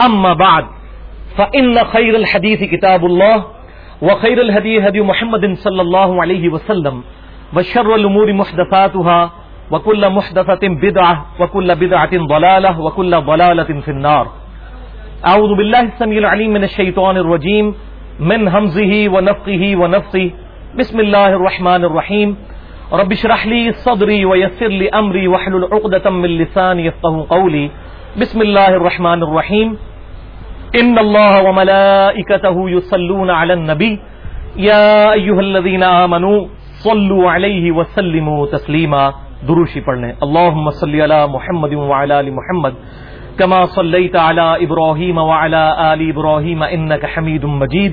أما بعد، فإن خير الحديث كتاب الله، وخير الهدي هدي محمد صلى الله عليه وسلم، وشر الأمور محدثاتها، وكل محدثة بدعة، وكل بدعة ضلالة، وكل ضلالة في النار. أعوذ بالله السميع العليم من الشيطان الرجيم، من همزه ونفقه ونفسه. بسم الله الرحمن الرحيم. رب اشرح لي صدري ويسر لي أمري واحلل عقدة من لساني يفقه قولي. بسم الله الرحمن الرحيم إن الله وملائكته يصلون على النبي يا أيها الذين آمنوا صلوا عليه وسلموا تسليما دروشی پڑھنے. اللهم صل على محمد وعلى ال محمد كما صليت على ابراهيم وعلى ال ابراهيم انك حميد مجيد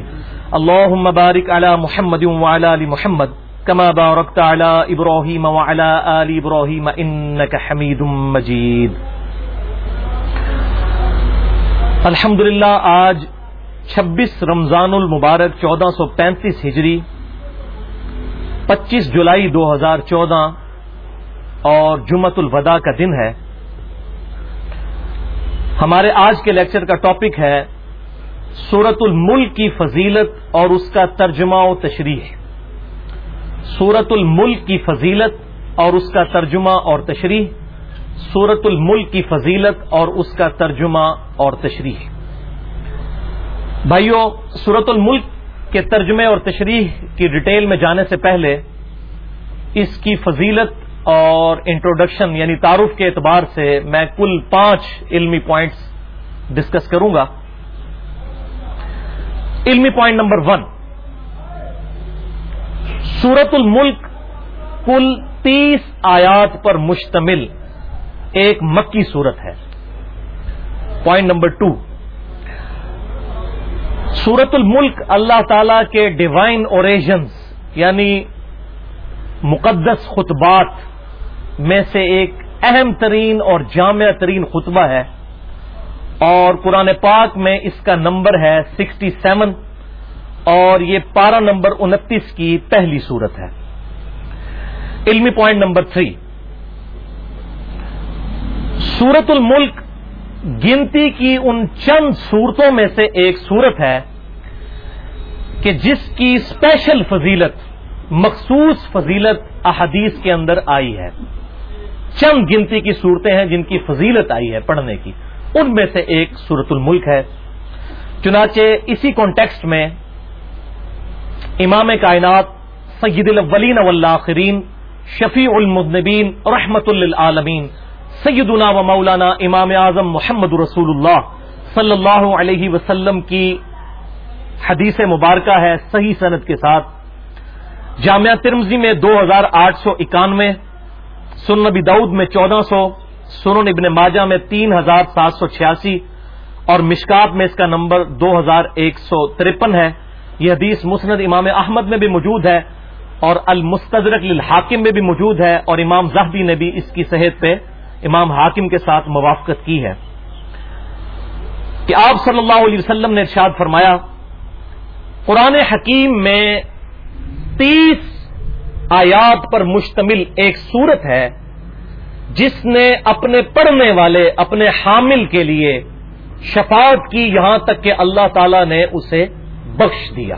اللهم بارك على محمد وعلى ال محمد كما باركت على ابراهيم وعلى ال ابراهيم انك حميد مجيد الحمدللہ، آج چھبیس رمضان المبارک چودہ سو پینتیس ہجری، پچیس جولائی دو ہزار چودہ، اور جمعت الوداع کا دن ہے۔ ہمارے آج کے لیکچر کا ٹاپک ہے سورت الملک کی فضیلت اور اس کا ترجمہ و تشریح۔ سورت الملک کی فضیلت اور اس کا ترجمہ اور تشریح۔ سورت الملک کی فضیلت اور اس کا ترجمہ اور تشریح۔ بھائیوں سورت الملک کے ترجمے اور تشریح کی ڈیٹیل میں جانے سے پہلے اس کی فضیلت اور انٹروڈکشن یعنی تعارف کے اعتبار سے میں کل پانچ علمی پوائنٹس ڈسکس کروں گا۔ علمی پوائنٹ نمبر ون۔ سورت الملک کل تیس آیات پر مشتمل۔ ایک مکی صورت ہے۔ پوائنٹ نمبر ٹو سورت الملک اللہ تعالی کے ڈیوائن اوریجنز یعنی مقدس خطبات میں سے ایک اہم ترین اور جامع ترین خطبہ ہے۔ اور قرآن پاک میں اس کا نمبر ہے سکسٹی سیون اور یہ پارہ نمبر انتیس کی پہلی صورت ہے۔ علمی پوائنٹ نمبر تھری سورت الملک گنتی کی ان چند صورتوں میں سے ایک صورت ہے کہ جس کی اسپیشل فضیلت، مخصوص فضیلت احادیث کے اندر آئی ہے۔ چند گنتی کی صورتیں ہیں جن کی فضیلت آئی ہے پڑھنے کی۔ ان میں سے ایک سورت الملک ہے۔ چنانچہ اسی کانٹیکسٹ میں امام کائنات سید الاولین والآخرین شفیع المدنبین رحمت للعالمین سیدنا و مولانا امام اعظم محمد رسول اللہ صلی اللہ علیہ وسلم کی حدیث مبارکہ ہے صحیح صنعت کے ساتھ۔ جامعہ ترمزی میں دو ہزار آٹھ سو اکانوے سن نبی دعود میں چودہ سو، سنن ابن ماجہ میں تین ہزار سات سو چھیاسی اور مشکات میں اس کا نمبر دو ہزار ایک سو ترپن ہے۔ یہ حدیث مسند امام احمد میں بھی موجود ہے اور المستدرک للحاکم میں بھی موجود ہے اور امام زہبی نے بھی اس کی صحت پہ امام حاکم کے ساتھ موافقت کی ہے کہ آپ صلی اللہ علیہ وسلم نے ارشاد فرمایا، قرآن حکیم میں تیس آیات پر مشتمل ایک صورت ہے، جس نے اپنے پڑھنے والے، اپنے حامل کے لیے شفاعت کی یہاں تک کہ اللہ تعالی نے اسے بخش دیا۔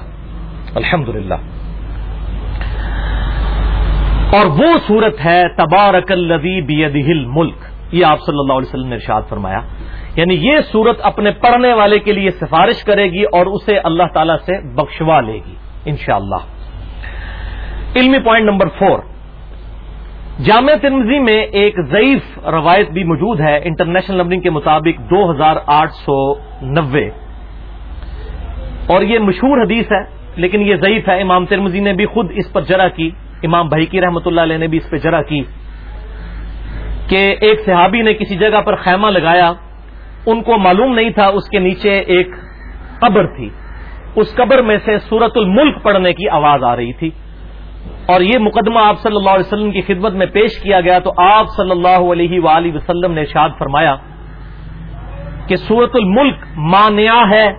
الحمد اور وہ صورت ہے تبارک الذی بیدہ ملک یہ آپ صلی اللہ علیہ وسلم نے ارشاد فرمایا۔ یعنی یہ صورت اپنے پڑھنے والے کے لیے سفارش کرے گی اور اسے اللہ تعالی سے بخشوا لے گی، انشاءاللہ۔ علمی پوائنٹ نمبر فور۔ جامع تنظی میں ایک ضعیف روایت بھی موجود ہے، انٹرنیشنل نمبرنگ کے مطابق دو ہزار آٹھ سو نوے۔ اور یہ مشہور حدیث ہے، لیکن یہ ضعیف ہے، امام ترمزی نے بھی خود اس پر جرا کی۔ امام بھائی کی رحمت اللہ علیہ نے بھی اس پہ جرا کی کہ ایک صحابی نے کسی جگہ پر خیمہ لگایا، ان کو معلوم نہیں تھا اس کے نیچے ایک قبر تھی۔ اس قبر میں سے سورت الملک پڑھنے کی آواز آ رہی تھی۔ اور یہ مقدمہ آپ صلی اللہ علیہ وسلم کی خدمت میں پیش کیا گیا تو آپ صلی اللہ علیہ وآلہ وسلم نے ارشاد فرمایا کہ سورت الملک مانیا ہے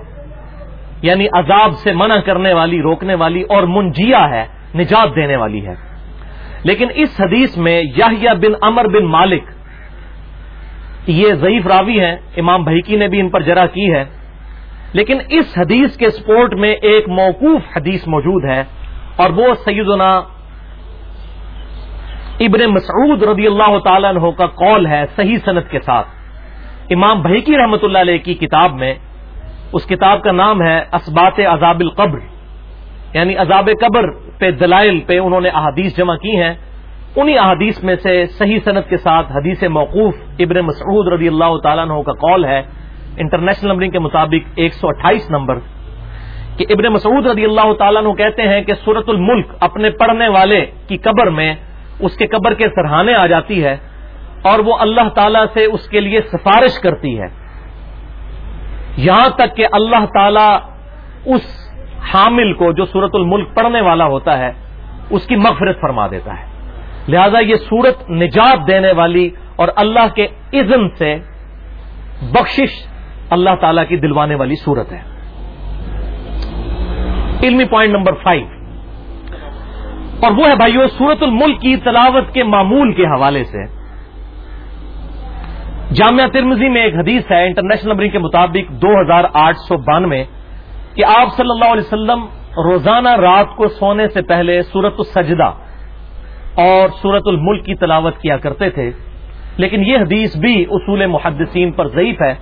یعنی عذاب سے منع کرنے والی، روکنے والی اور منجیا ہے۔ نجات دینے والی ہے۔ لیکن اس حدیث میں یاہیا بن امر بن مالک، یہ ضعیف راوی ہیں، امام بھائیکی نے بھی ان پر جرا کی ہے۔ لیکن اس حدیث کے سپورٹ میں ایک موقوف حدیث موجود ہے، اور وہ سیدنا ابن مسعود رضی اللہ تعالیٰ عنہ کا قول ہے صحیح صنعت کے ساتھ۔ امام بھائیکی رحمت اللہ علیہ کی کتاب میں اس کتاب کا نام ہے اسبات عذاب القبر یعنی عذاب قبر۔ پہ دلائل پہ انہوں نے احادیث جمع کی ہیں، انہی احادیث میں سے صحیح صنعت کے ساتھ حدیث موقوف ابن مسعود رضی اللہ تعالیٰ عنہ کا قول ہے، انٹرنیشنل نمبرنگ کے مطابق ایک سو اٹھائیس نمبر، کہ ابن مسعود رضی اللہ تعالیٰ عنہ کہتے ہیں کہ سورت الملک اپنے پڑھنے والے کی قبر میں اس کے قبر کے سرحانے آ جاتی ہے اور وہ اللہ تعالی سے اس کے لیے سفارش کرتی ہے۔ یہاں تک کہ اللہ تعالی اس حامل کو جو سورت الملک پڑھنے والا ہوتا ہے، اس کی مغفرت فرما دیتا ہے۔ لہذا یہ سورت نجات دینے والی اور اللہ کے اذن سے بخشش اللہ تعالی کی دلوانے والی صورت ہے۔ علمی پوائنٹ نمبر فائیو۔ اور وہ ہے بھائیو سورت الملک کی تلاوت کے معمول کے حوالے سے۔ جامعہ ترمزی میں ایک حدیث ہے، انٹرنیشنل نمبرنگ کے مطابق دو ہزار آٹھ سو بانوے۔ کہ آپ صلی اللہ علیہ وسلم روزانہ رات کو سونے سے پہلے سورت السجدہ اور سورت الملک کی تلاوت کیا کرتے تھے۔ لیکن یہ حدیث بھی اصول محدثین پر ضعیف ہے۔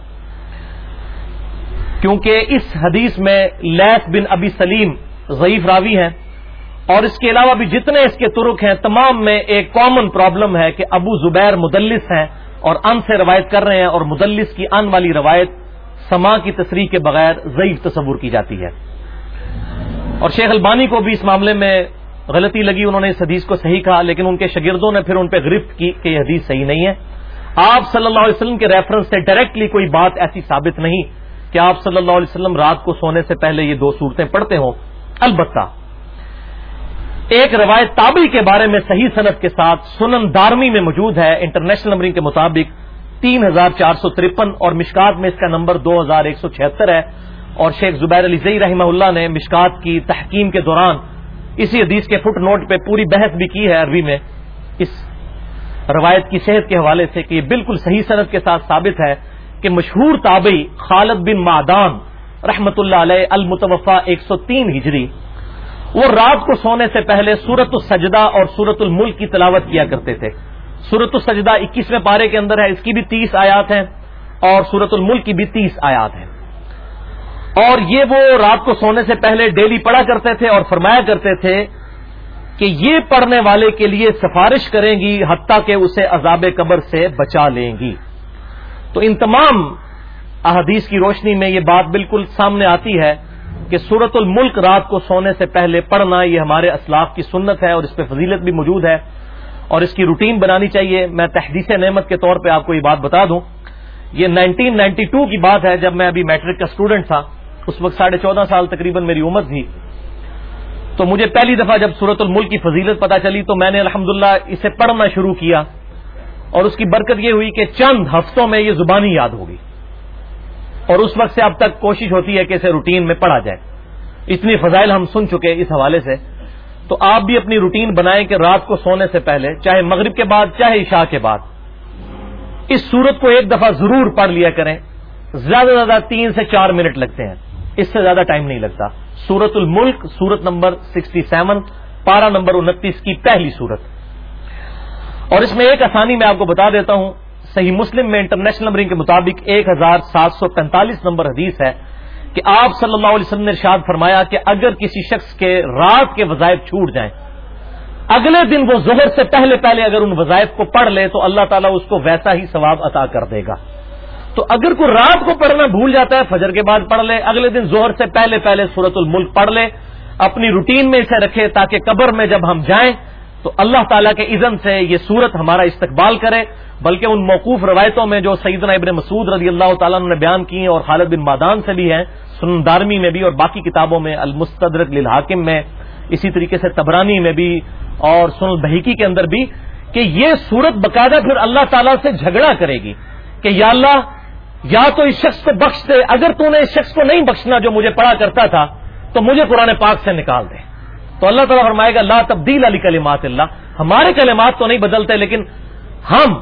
کیونکہ اس حدیث میں لیس بن ابی سلیم ضعیف راوی ہیں۔ اور اس کے علاوہ بھی جتنے اس کے ترک ہیں، تمام میں ایک کامن پرابلم ہے کہ ابو زبیر مدلس ہیں اور ان سے روایت کر رہے ہیں اور مدلس کی ان والی روایت سما کی تصریح کے بغیر ضعیف تصور کی جاتی ہے۔ اور شیخ البانی کو بھی اس معاملے میں غلطی لگی، انہوں نے اس حدیث کو صحیح کہا، لیکن ان کے شاگردوں نے پھر ان پہ گرفت کی کہ یہ حدیث صحیح نہیں ہے۔ آپ صلی اللہ علیہ وسلم کے ریفرنس سے ڈائریکٹلی کوئی بات ایسی ثابت نہیں کہ آپ صلی اللہ علیہ وسلم رات کو سونے سے پہلے یہ دو صورتیں پڑھتے ہوں۔ البتہ، ایک روایت تابی کے بارے میں صحیح صنعت کے ساتھ سنن دارمی میں موجود ہے، انٹرنیشنل نمبرنگ کے مطابق۔ تین ہزار چار سو ترپن اور مشکات میں اس کا نمبر دو ہزار ایک سو چھہتر ہے۔ اور شیخ زبیر علی زئی رحمہ اللہ نے مشکات کی تحکیم کے دوران اسی حدیث کے فٹ نوٹ پہ پوری بحث بھی کی ہے عربی میں۔ اس روایت کی صحت کے حوالے سے کہ یہ بالکل صحیح صنعت کے ساتھ ثابت ہے کہ مشہور تابعی خالد بن معدان رحمت اللہ علیہ المتوفا ایک سو تین ہجری۔ وہ رات کو سونے سے پہلے سورت السجدہ اور سورت الملک کی تلاوت کیا کرتے تھے۔ سورت السجدہ اکیسویں پارے کے اندر ہے، اس کی بھی تیس آیات ہیں اور سورت الملک کی بھی تیس آیات ہیں۔ اور یہ وہ رات کو سونے سے پہلے ڈیلی پڑھا کرتے تھے اور فرمایا کرتے تھے کہ یہ پڑھنے والے کے لیے سفارش کریں گی حتیٰ کہ اسے عذاب قبر سے بچا لیں گی۔ تو ان تمام احادیث کی روشنی میں یہ بات بالکل سامنے آتی ہے کہ سورت الملک رات کو سونے سے پہلے پڑھنا یہ ہمارے اسلاف کی سنت ہے اور اس پہ فضیلت بھی موجود ہے۔ اور اس کی روٹین بنانی چاہیے۔ میں تحدیث نعمت کے طور پہ آپ کو یہ بات بتا دوں۔ یہ نائنٹین نائنٹی ٹو کی بات ہے، جب میں ابھی میٹرک کا اسٹوڈنٹ تھا۔ اس وقت ساڑھے چودہ سال تقریباً میری عمر تھی۔ تو مجھے پہلی دفعہ جب سورت الملک کی فضیلت پتا چلی، تو میں نے الحمدللہ اسے پڑھنا شروع کیا۔ اور اس کی برکت یہ ہوئی کہ چند ہفتوں میں یہ زبانی یاد ہوگی۔ اور اس وقت سے اب تک کوشش ہوتی ہے کہ اسے روٹین میں پڑھا جائے۔ اتنی فضائل ہم سن چکے اس حوالے سے۔ تو آپ بھی اپنی روٹین بنائیں کہ رات کو سونے سے پہلے، چاہے مغرب کے بعد، چاہے عشاء کے بعد۔ اس سورت کو ایک دفعہ ضرور پڑھ لیا کریں۔ زیادہ سے زیادہ تین سے چار منٹ لگتے ہیں۔ اس سے زیادہ ٹائم نہیں لگتا۔ سورت الملک، سورت نمبر سکسٹی سیون، پارہ نمبر انتیس کی پہلی سورت۔ اور اس میں ایک آسانی میں آپ کو بتا دیتا ہوں، صحیح مسلم میں انٹرنیشنل نمبرنگ کے مطابق ایک ہزار سات سو پینتالیس نمبر حدیث ہے۔ کہ آپ صلی اللہ علیہ وسلم نے ارشاد فرمایا کہ اگر کسی شخص کے رات کے وظائف چھوٹ جائیں، اگلے دن وہ زہر سے پہلے پہلے اگر ان وظائف کو پڑھ لے تو اللہ تعالیٰ اس کو ویسا ہی ثواب عطا کر دے گا۔ تو اگر کوئی رات کو پڑھنا بھول جاتا ہے، فجر کے بعد پڑھ لے، اگلے دن زہر سے پہلے پہلے سورت الملک پڑھ لے، اپنی روٹین میں اسے رکھے تاکہ قبر میں جب ہم جائیں تو اللہ تعالیٰ کے اذن سے یہ صورت ہمارا استقبال کرے، بلکہ ان موقوف روایتوں میں جو سیدنا ابن مسعود رضی اللہ تعالیٰ نے بیان کی اور خالد بن مادان سے بھی ہیں سندارمی میں بھی اور باقی کتابوں میں، المستدرک للحاکم میں، اسی طریقے سے تبرانی میں بھی اور سن بحیکی کے اندر بھی، کہ یہ صورت باقاعدہ پھر اللہ تعالیٰ سے جھگڑا کرے گی کہ یا اللہ، یا تو اس شخص کو بخش دے، اگر تو نے اس شخص کو نہیں بخشنا جو مجھے پڑھا کرتا تھا، تو مجھے قرآن پاک سے نکال دے۔ تو اللہ تعالیٰ فرمائے گا، لا تبدیل علی کلمات اللہ. ہمارے کلمات تو نہیں بدلتے لیکن ہم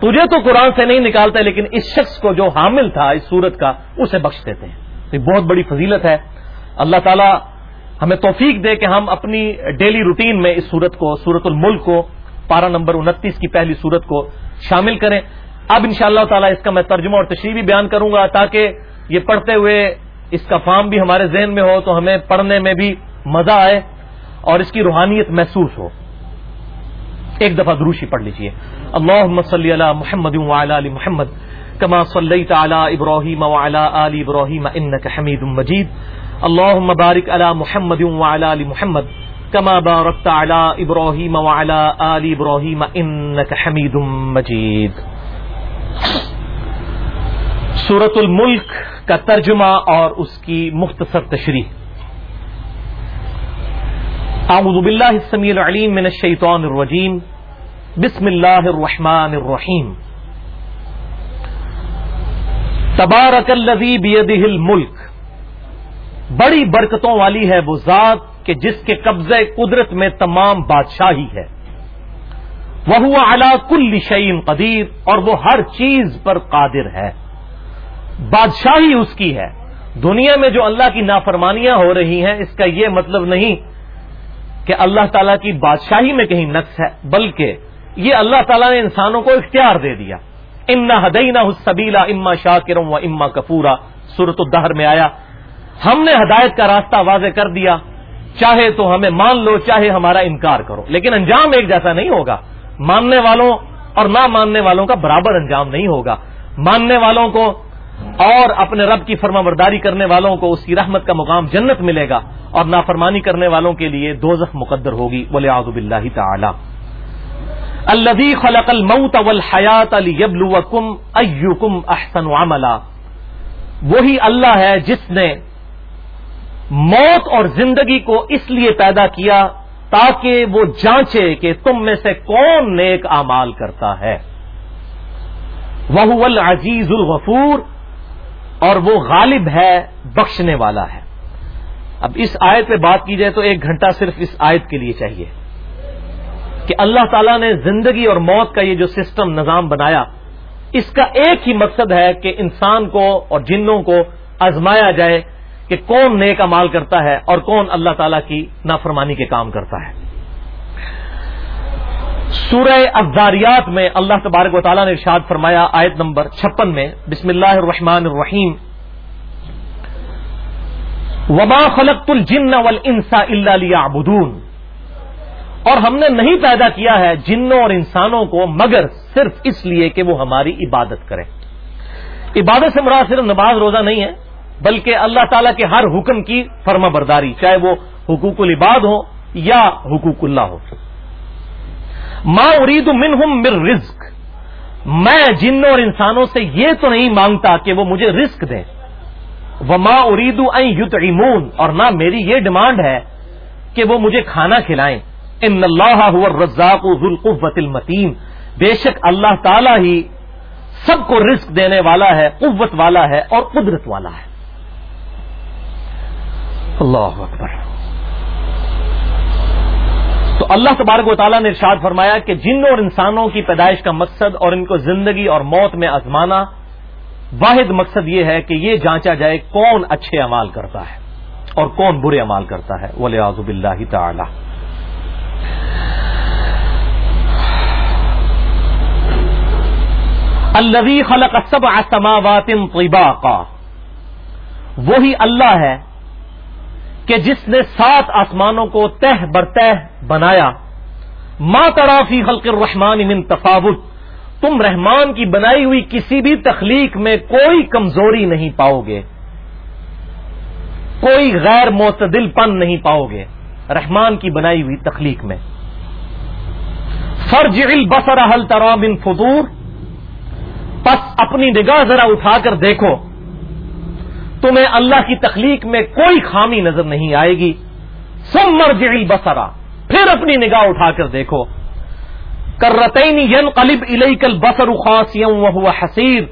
تجھے تو قرآن سے نہیں نکالتے لیکن اس شخص کو جو حامل تھا اس صورت کا اسے بخش دیتے ہیں یہ بہت بڑی فضیلت ہے. اللہ تعالیٰ ہمیں توفیق دے کہ ہم اپنی ڈیلی روٹین میں اس صورت کو سورت الملک کو پارا نمبر انتیس کی پہلی صورت کو شامل کریں. اب ان شاء اللہ تعالیٰ اس کا میں ترجمہ اور تشریح بھی بیان کروں گا تاکہ یہ پڑھتے ہوئے اس کا فارم بھی ہمارے ذہن میں ہو تو ہمیں پڑھنے میں بھی مزہ آئے. اور اس کی روحانیت محسوس ہو۔ ایک دفعہ دروشی پڑھ لیجیے اللہ صلی علی محمد وعلی علی محمد کما صلی تعلی ابراہیم وعلی آل ابراہیم انک حمید مجید۔ اللہ بارک علی محمد وعلی آل محمد کما بارکت علی ابراہیم وعلی آل ابراہیم انک حمید مجید۔ سورت الملک کا ترجمہ اور اس کی مختصر تشریح۔ اعوذ باللہ السمیع العلیم من الشیطان الرجیم بسم اللہ الرحمن الرحیم تبارک الذی بیدہ الملک بڑی برکتوں والی ہے وہ ذات کہ جس کے قبضے قدرت میں تمام بادشاہی ہے. وہ اعلی کل شعین قدیر اور وہ ہر چیز پر قادر ہے. بادشاہی اس کی ہے. دنیا میں جو اللہ کی نافرمانیاں ہو رہی ہیں اس کا یہ مطلب نہیں کہ اللہ تعالیٰ کی بادشاہی میں کہیں نقص ہے، بلکہ یہ اللہ تعالیٰ نے انسانوں کو اختیار دے دیا۔ امنا ہدینہ حسبیلا اما شاکرم و اما کپورا صورت الدہر میں آیا، ہم نے ہدایت کا راستہ واضح کر دیا، چاہے تو ہمیں مان لو، چاہے ہمارا انکار کرو۔ لیکن انجام ایک جیسا نہیں ہوگا۔ ماننے والوں اور نہ ماننے والوں کا برابر انجام نہیں ہوگا۔ ماننے والوں کو اور اپنے رب کی فرما برداری کرنے والوں کو اس کی رحمت کا مقام جنت ملے گا اور نافرمانی کرنے والوں کے لیے دوزخ مقدر ہوگی بولے آزب اللہ تعالی۔ الدی خلق الموت والحیات لیبلوکم ایکم احسن عملا۔ وہی اللہ ہے جس نے موت اور زندگی کو اس لیے پیدا کیا تاکہ وہ جانچے کہ تم میں سے کون نیک امال کرتا ہے۔ وہ العزیز الغفور۔ اور وہ غالب ہے، بخشنے والا ہے۔ اب اس آیت پہ بات کی جائے تو ایک گھنٹہ صرف اس آیت کے لیے چاہیے کہ اللہ تعالیٰ نے زندگی اور موت کا یہ جو سسٹم، نظام بنایا، اس کا ایک ہی مقصد ہے کہ انسان کو اور جنوں کو آزمایا جائے کہ کون نیک امال کرتا ہے اور کون اللہ تعالی کی نافرمانی کے کام کرتا ہے۔ سورہ افزاریات میں اللہ تبارک و تعالیٰ نے ارشاد فرمایا، آیت نمبر چھپن میں، بسم اللہ الرحمن الرحیم وبا خلق الجن والانسا الا ليعبدون۔ اور ہم نے نہیں پیدا کیا ہے جنوں اور انسانوں کو، مگر صرف اس لیے کہ وہ ہماری عبادت کریں۔ عبادت سے مراد صرف نماز روزہ نہیں ہے، بلکہ اللہ تعالیٰ کے ہر حکم کی فرما برداری، چاہے وہ حقوق العباد ہو یا حقوق اللہ ہو ماں ارید منہم من رزق۔ میں جنوں اور انسانوں سے یہ تو نہیں مانگتا کہ وہ مجھے رزق دیں۔ وہ ماں ارید یوت اور نہ میری یہ ڈیمانڈ ہے کہ وہ مجھے کھانا کھلائیں۔ ان اللہ رزاق ذوالقوت المتین بے شک اللہ تعالی ہی سب کو رزق دینے والا ہے، قوت والا ہے اور قدرت والا ہے۔ اللہ اکبر۔ تو اللہ تبارک و تعالیٰ نے ارشاد فرمایا کہ جنوں اور انسانوں کی پیدائش کا مقصد اور ان کو زندگی اور موت میں آزمانا، واحد مقصد یہ ہے کہ یہ جانچا جائے کون اچھے امال کرتا ہے اور کون برے امال کرتا ہے۔ ولی آزب اللہ تعالی الذي خلق سبع سماوات طباقا۔ وہی اللہ ہے کہ جس نے سات آسمانوں کو تہ برتہ بنایا ماں ترافی خلق الرحمان من تفاوت، تم رحمان کی بنائی ہوئی کسی بھی تخلیق میں کوئی کمزوری نہیں پاؤ گے، کوئی غیر معتدل پن نہیں پاؤ گے رحمان کی بنائی ہوئی تخلیق میں۔ فرج البصر حل ترا بن فطور پس اپنی نگاہ ذرا اٹھا کر دیکھو۔ تمہیں اللہ کی تخلیق میں کوئی خامی نظر نہیں آئے گی۔ سم مرج البصرا پھر اپنی نگاہ اٹھا کر دیکھو۔ کرتعین ین قلب علی بسر خاص حسیر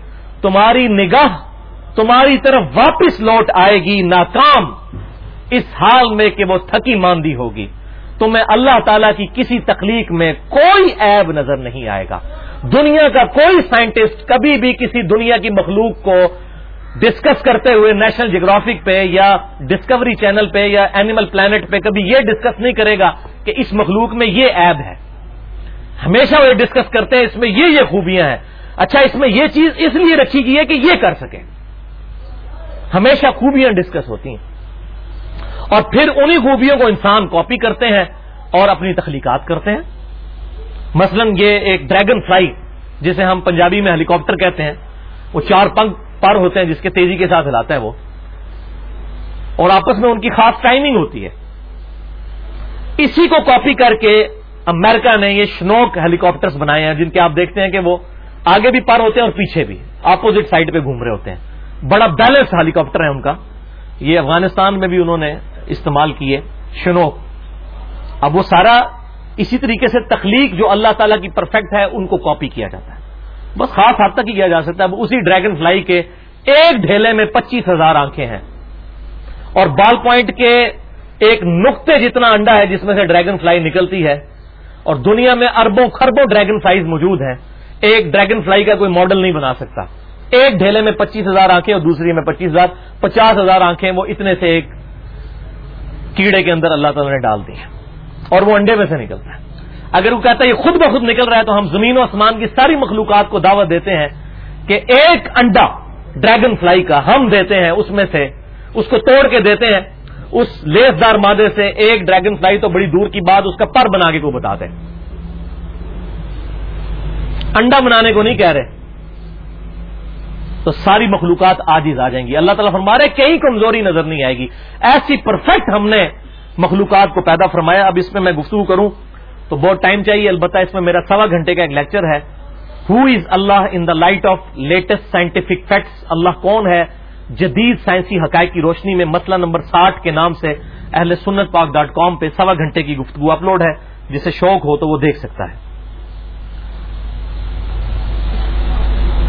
تمہاری نگاہ تمہاری طرف واپس لوٹ آئے گی ناکام۔ اس حال میں کہ وہ تھکی ماندی ہوگی۔ تمہیں اللہ تعالی کی کسی تخلیق میں کوئی عیب نظر نہیں آئے گا۔ دنیا کا کوئی سائنٹسٹ کبھی بھی کسی دنیا کی مخلوق کو ڈسکس کرتے ہوئے نیشنل جیوگرافک پہ یا ڈسکوری چینل پہ یا اینیمل پلانٹ پہ کبھی یہ ڈسکس نہیں کرے گا کہ اس مخلوق میں یہ ایب ہے۔ ہمیشہ وہ ڈسکس کرتے ہیں، اس میں یہ یہ خوبیاں ہیں۔ اچھا اس میں یہ چیز اس لیے رکھی گئی ہے کہ یہ کر سکے ہمیشہ خوبیاں ڈسکس ہوتی ہیں۔ اور پھر انہی خوبیوں کو انسان کاپی کرتے ہیں اور اپنی تخلیقات کرتے ہیں۔ مثلا یہ ایک ڈریگن فلائی جسے ہم پنجابی میں ہیلی کاپٹر کہتے ہیں، وہ چار پنکھ پر ہوتے ہیں جس کے تیزی کے ساتھ ہلاتا ہے وہ۔ اور آپس میں ان کی خاص ٹائمنگ ہوتی ہے۔ اسی کو کاپی کر کے امریکہ نے یہ شنوک ہیلی کاپٹرس بنائے ہیں، جن کے آپ دیکھتے ہیں کہ وہ آگے بھی پر ہوتے ہیں اور پیچھے بھی۔ اپوزٹ سائڈ پہ گھوم رہے ہوتے ہیں۔ بڑا بیلنس ہیلی کاپٹر ہے ان کا۔ یہ افغانستان میں بھی انہوں نے استعمال کیے شنوک۔ اب وہ سارا اسی طریقے سے تخلیق جو اللہ تعالیٰ کی پرفیکٹ ہے، ان کو کاپی کیا جاتا ہے۔ بس خاص حد تک ہی کیا جا سکتا ہے۔ اسی ڈریگن فلائی کے ایک ڈھیلے میں پچیس ہزار آنکھیں ہیں۔ اور بال پوائنٹ کے ایک نقطے جتنا انڈا ہے جس میں سے ڈریگن فلائی نکلتی ہے، اور دنیا میں اربوں خربوں ڈریگن فلائیز موجود ہیں۔ ایک ڈریگن فلائی کا کوئی ماڈل نہیں بنا سکتا۔ ایک ڈھیلے میں پچیس ہزار آنکھیں اور دوسری میں پچیس ہزار۔ پچاس ہزار آنکھیں وہ اتنے سے ایک کیڑے کے اندر اللہ تعالی نے ڈال دی ہیں۔ اور وہ انڈے میں سے نکلتا ہے۔ اگر وہ کہتا ہے یہ خود بخود نکل رہا ہے تو ہم زمین و آسمان کی ساری مخلوقات کو دعوت دیتے ہیں کہ ایک انڈا ڈریگن فلائی کا ہم دیتے ہیں، اس میں سے اس کو توڑ کے دیتے ہیں۔ اس لیس دار مادے سے ایک ڈریگن فلائی تو بڑی دور کی بات، اس کا پر بنا کے کو بتا دیں انڈا بنانے کو نہیں کہہ رہے۔ تو ساری مخلوقات آج آ جائیں گی۔ اللہ تعالیٰ فرمارے کہیں کمزوری نظر نہیں آئے گی۔ ایسی پرفیکٹ ہم نے مخلوقات کو پیدا فرمایا۔ اب اس میں میں گفتگو کروں۔ تو بہت ٹائم چاہیے، البتہ اس میں میرا سوا گھنٹے کا ایک لیکچر ہے۔ Who is Allah in the light of latest scientific facts اللہ کون ہے؟ جدید سائنسی حقائق کی روشنی میں مسئلہ نمبر ساٹھ کے نام سے اہل سنت پاک ڈاٹ کام پہ سوا گھنٹے کی گفتگو اپلوڈ ہے، جسے شوق ہو تو وہ دیکھ سکتا ہے۔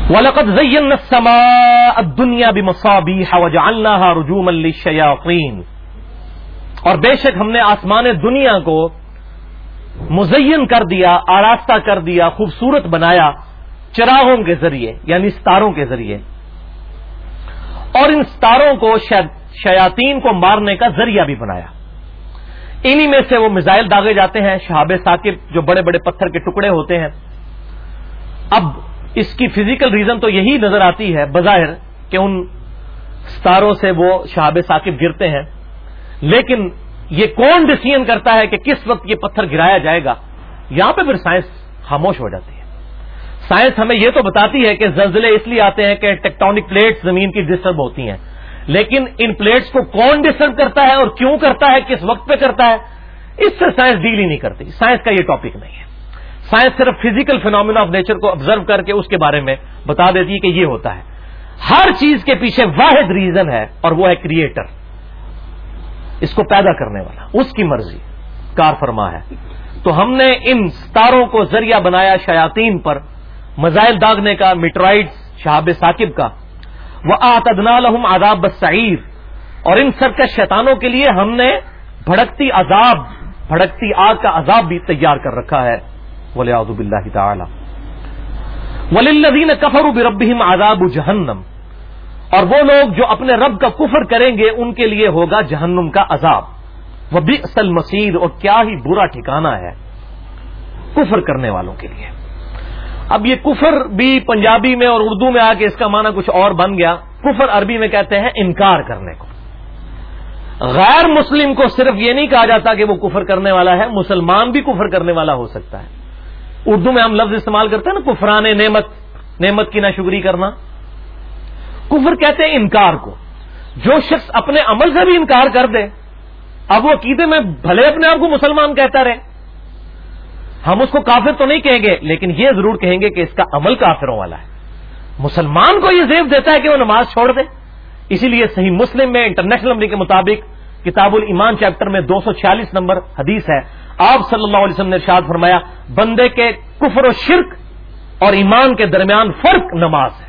وَلَقَدْ زَيَّنَّ السَّمَاءَ الدُّنْيَا بِمَصَابِيحَ وَجَعَلْنَاهَا رُجُومًا لِلشَّيَاطِينَ۔ اور بے شک ہم نے آسمان دنیا کو مزین کر دیا، آراستہ کر دیا، خوبصورت بنایا چراغوں کے ذریعے یعنی ستاروں کے ذریعے۔ اور ان ستاروں کو شیاتین کو مارنے کا ذریعہ بھی بنایا۔ انہی میں سے وہ میزائل داغے جاتے ہیں، شہاب ثاقب جو بڑے بڑے پتھر کے ٹکڑے ہوتے ہیں۔ اب اس کی فزیکل ریزن تو یہی نظر آتی ہے، بظاہر کہ ان ستاروں سے وہ شہاب ثاقب گرتے ہیں۔ لیکن یہ کون ڈسیزن کرتا ہے کہ کس وقت یہ پتھر گرایا جائے گا؟ یہاں پہ پھر سائنس خاموش ہو جاتی ہے۔ سائنس ہمیں یہ تو بتاتی ہے کہ زلزلے اس لیے آتے ہیں کہ ٹیکٹونک پلیٹس زمین کی ڈسٹرب ہوتی ہیں۔ لیکن ان پلیٹس کو کون ڈسٹرب کرتا ہے اور کیوں کرتا ہے؟ کس وقت پہ کرتا ہے؟ اس سے سائنس ڈیل ہی نہیں کرتی۔ سائنس کا یہ ٹاپک نہیں ہے۔ سائنس صرف فزیکل فینومینا آف نیچر کو آبزرو کر کے اس کے بارے میں بتا دیتی ہے کہ یہ ہوتا ہے۔ ہر چیز کے پیچھے واحد ریزن ہے اور وہ ہے کریٹر اس کو پیدا کرنے والا۔ اس کی مرضی۔ کار فرما ہے۔ تو ہم نے ان ستاروں کو ذریعہ بنایا شیاتین پر۔ مزائل داغنے کا میٹرائڈ شہاب ثاقب کا۔ وہ آتدنا لہم آداب بسعیر اور ان سب کے شیطانوں کے لیے ہم نے بھڑکتی عذاب، بھڑکتی آگ کا عذاب بھی تیار کر رکھا ہے۔ ولی آزب اللہ تعالی ولین کفر بربہم عذاب جہنم اور وہ لوگ جو اپنے رب کا کفر کریں گے، ان کے لیے ہوگا جہنم کا عذاب۔ وہ بھی اصل مسیر اور کیا ہی برا ٹھکانا ہے کفر کرنے والوں کے لیے۔ اب یہ کفر بھی پنجابی میں اور اردو میں آ کے اس کا معنی کچھ اور بن گیا۔ کفر عربی میں کہتے ہیں انکار کرنے کو۔ غیر مسلم کو صرف یہ نہیں کہا جاتا کہ وہ کفر کرنے والا ہے، مسلمان بھی کفر کرنے والا ہو سکتا ہے۔ اردو میں ہم لفظ استعمال کرتے ہیں نا، کفران نعمت نعمت کی نہ شکری کرنا۔ کفر کہتے ہیں انکار کو۔ جو شخص اپنے عمل سے بھی انکار کر دے، اب وہ عقیدے میں بھلے اپنے آپ کو مسلمان کہتا رہے۔ ہم اس کو کافر تو نہیں کہیں گے، لیکن یہ ضرور کہیں گے کہ اس کا عمل کافروں والا ہے۔ مسلمان کو یہ زیب دیتا ہے کہ وہ نماز چھوڑ دے۔ اسی لیے صحیح مسلم میں انٹرنیشنل امریک کے مطابق کتاب الایمان چیپٹر میں دو سو چھیالیس نمبر حدیث ہے۔ آپ صلی اللہ علیہ وسلم نے ارشاد فرمایا، بندے کے کفر و شرک اور ایمان کے درمیان فرق نماز ہے۔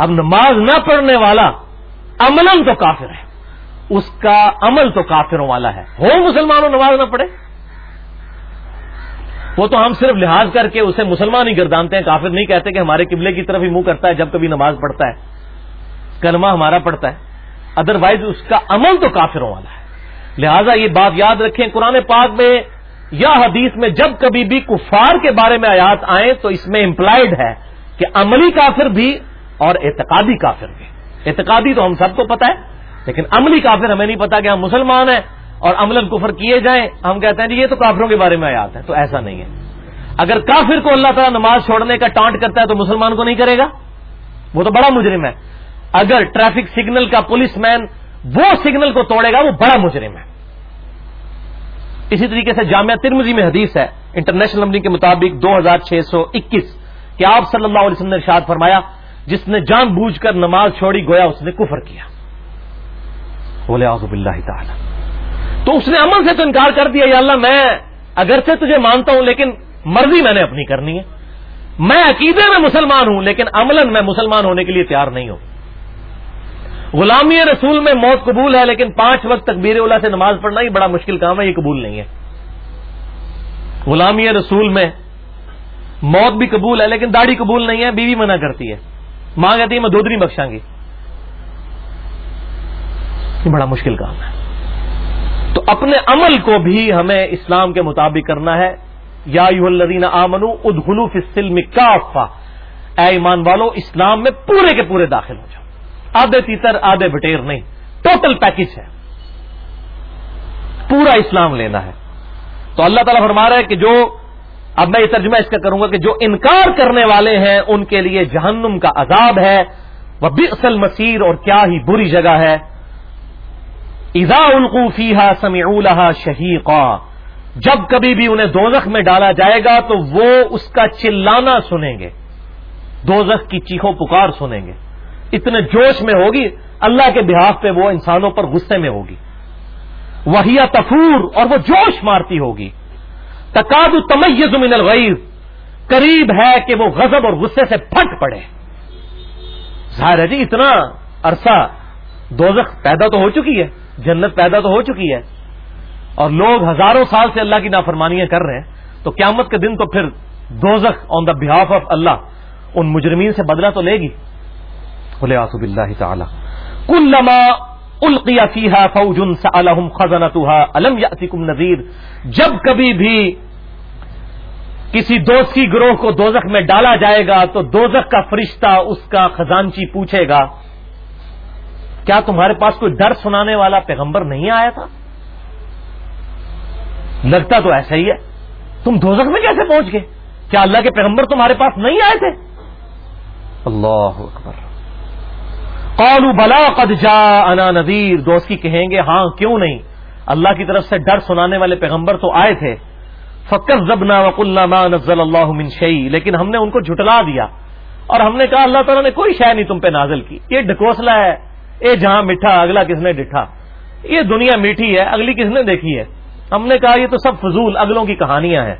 اب نماز نہ پڑھنے والا عمل تو کافر ہے۔ اس کا عمل تو کافروں والا ہے۔ ہو مسلمانوں نماز نہ پڑھے؟ وہ تو ہم صرف لحاظ کر کے اسے مسلمان ہی گردانتے ہیں، کافر نہیں کہتے کہ ہمارے قبلے کی طرف ہی منہ کرتا ہے جب کبھی نماز پڑھتا ہے۔ کلمہ ہمارا پڑھتا ہے۔ ادروائز اس کا عمل تو کافروں والا ہے۔ لہذا یہ بات یاد رکھیں، قرآن پاک میں یا حدیث میں جب کبھی بھی کفار کے بارے میں آیات آئیں تو اس میں امپلائڈ ہے کہ عملی کافر بھی اور اعتقادی کافر بھی۔ اعتقادی تو ہم سب کو پتا ہے، لیکن عملی کافر ہمیں نہیں پتا کہ ہم مسلمان ہیں اور عمل کفر کیے جائیں۔ ہم کہتے ہیں جی یہ تو کافروں کے بارے میں آیات ہے تو ایسا نہیں ہے۔ اگر کافر کو اللہ تعالیٰ نماز چھوڑنے کا ٹانٹ کرتا ہے تو مسلمان کو نہیں کرے گا؟ وہ تو بڑا مجرم ہے۔ اگر ٹریفک سگنل کا پولیس مین وہ سگنل کو توڑے گا، وہ بڑا مجرم ہے۔ اسی طریقے سے جامعہ ترمزی میں حدیث ہے، انٹرنیشنل نمبر کے مطابق دو ہزار چھ سو اکیس، کہ آپ صلی اللہ علیہ وسلم نے ارشاد فرمایا جس نے جان بوجھ کر نماز چھوڑی، گویا اس نے کفر کیا۔ بولے آزب اللہ تعالی۔ تو اس نے عمل سے تو انکار کر دیا، یا اللہ، میں اگرچہ تجھے مانتا ہوں، لیکن مرضی میں نے اپنی کرنی ہے۔ میں عقیدے میں مسلمان ہوں، لیکن عمل میں مسلمان ہونے کے لیے تیار نہیں ہوں۔ غلامی رسول میں موت قبول ہے، لیکن پانچ وقت تک بیر اولا سے نماز پڑھنا ہی بڑا مشکل کام ہے، یہ قبول نہیں ہے۔ غلامی رسول میں موت بھی قبول ہے، لیکن داڑھی قبول نہیں ہے، بیوی منع کرتی ہے۔ ماں کہتی ہے، میں دودھ نہیں بخشاں گی۔ یہ بڑا مشکل کام ہے۔ تو اپنے عمل کو بھی ہمیں اسلام کے مطابق کرنا ہے۔ یا یو الدین آمنو ادخلو فلم کا اے ایمان والو، اسلام میں پورے کے پورے داخل ہو جاؤ۔ آدھے تیتر، آدھے بٹیر نہیں۔ ٹوٹل پیکج ہے۔ پورا اسلام لینا ہے۔ تو اللہ تعالیٰ فرما رہا ہے کہ جو اب میں یہ ترجمہ اس کا کروں گا کہ جو انکار کرنے والے ہیں، ان کے لیے جہنم کا عذاب ہے۔ وہ بھی اصل مسیر اور کیا ہی بری جگہ ہے۔ ادا القوفی ہا سمی شہیق جب کبھی بھی انہیں دوزخ میں ڈالا جائے گا تو وہ اس کا چلانا سنیں گے۔ دوزخ کی چیخوں پکار سنیں گے۔ اتنے جوش میں ہوگی، اللہ کے بحاف پہ وہ انسانوں پر غصے میں ہوگی۔ وہی تفور اور وہ جوش مارتی ہوگی۔ تقاد تمیز من الغیر قریب ہے کہ وہ غضب اور غصے سے پھٹ پڑے. ظاہر ہے جی اتنا عرصہ دوزخ پیدا تو ہو چکی ہے، جنت پیدا تو ہو چکی ہے، اور لوگ ہزاروں سال سے اللہ کی نافرمانیاں کر رہے ہیں، تو قیامت کے دن تو پھر دوزخ آن دا بہاف آف اللہ ان مجرمین سے بدلہ تو لے گی. آسب اللہ تعالی. کلما القیا فیحا فوجن سلحم خزنتها الم یاتکم نذیر؟ جب کبھی بھی کسی دوستی گروہ کو دوزخ میں ڈالا جائے گا، تو دوزخ کا فرشتہ اس کا خزانچی پوچھے گا، کیا تمہارے پاس کوئی ڈر سنانے والا پیغمبر نہیں آیا تھا؟ لگتا تو ایسا ہی ہے۔ تم دوزخ میں کیسے پہنچ گئے؟ کیا اللہ کے پیغمبر تمہارے پاس نہیں آئے تھے؟ اللہ اکبر۔ قالوا بلا قد جا انا نذیر دوستی کہیں گے ہاں کیوں نہیں؟ اللہ کی طرف سے ڈر سنانے والے پیغمبر تو آئے تھے۔ فکر زبنا وک اللہ نزل اللہ من شعی لیکن ہم نے ان کو جھٹلا دیا۔ اور ہم نے کہا، اللہ تعالیٰ نے کوئی شے نہیں تم پہ نازل کی۔ یہ ڈھکوسلا ہے۔ اے جہاں میٹھا اگلا کس نے ڈٹھا یہ دنیا میٹھی ہے، اگلی کس نے دیکھی ہے؟ ہم نے کہا، یہ تو سب فضول اگلوں کی کہانیاں ہیں۔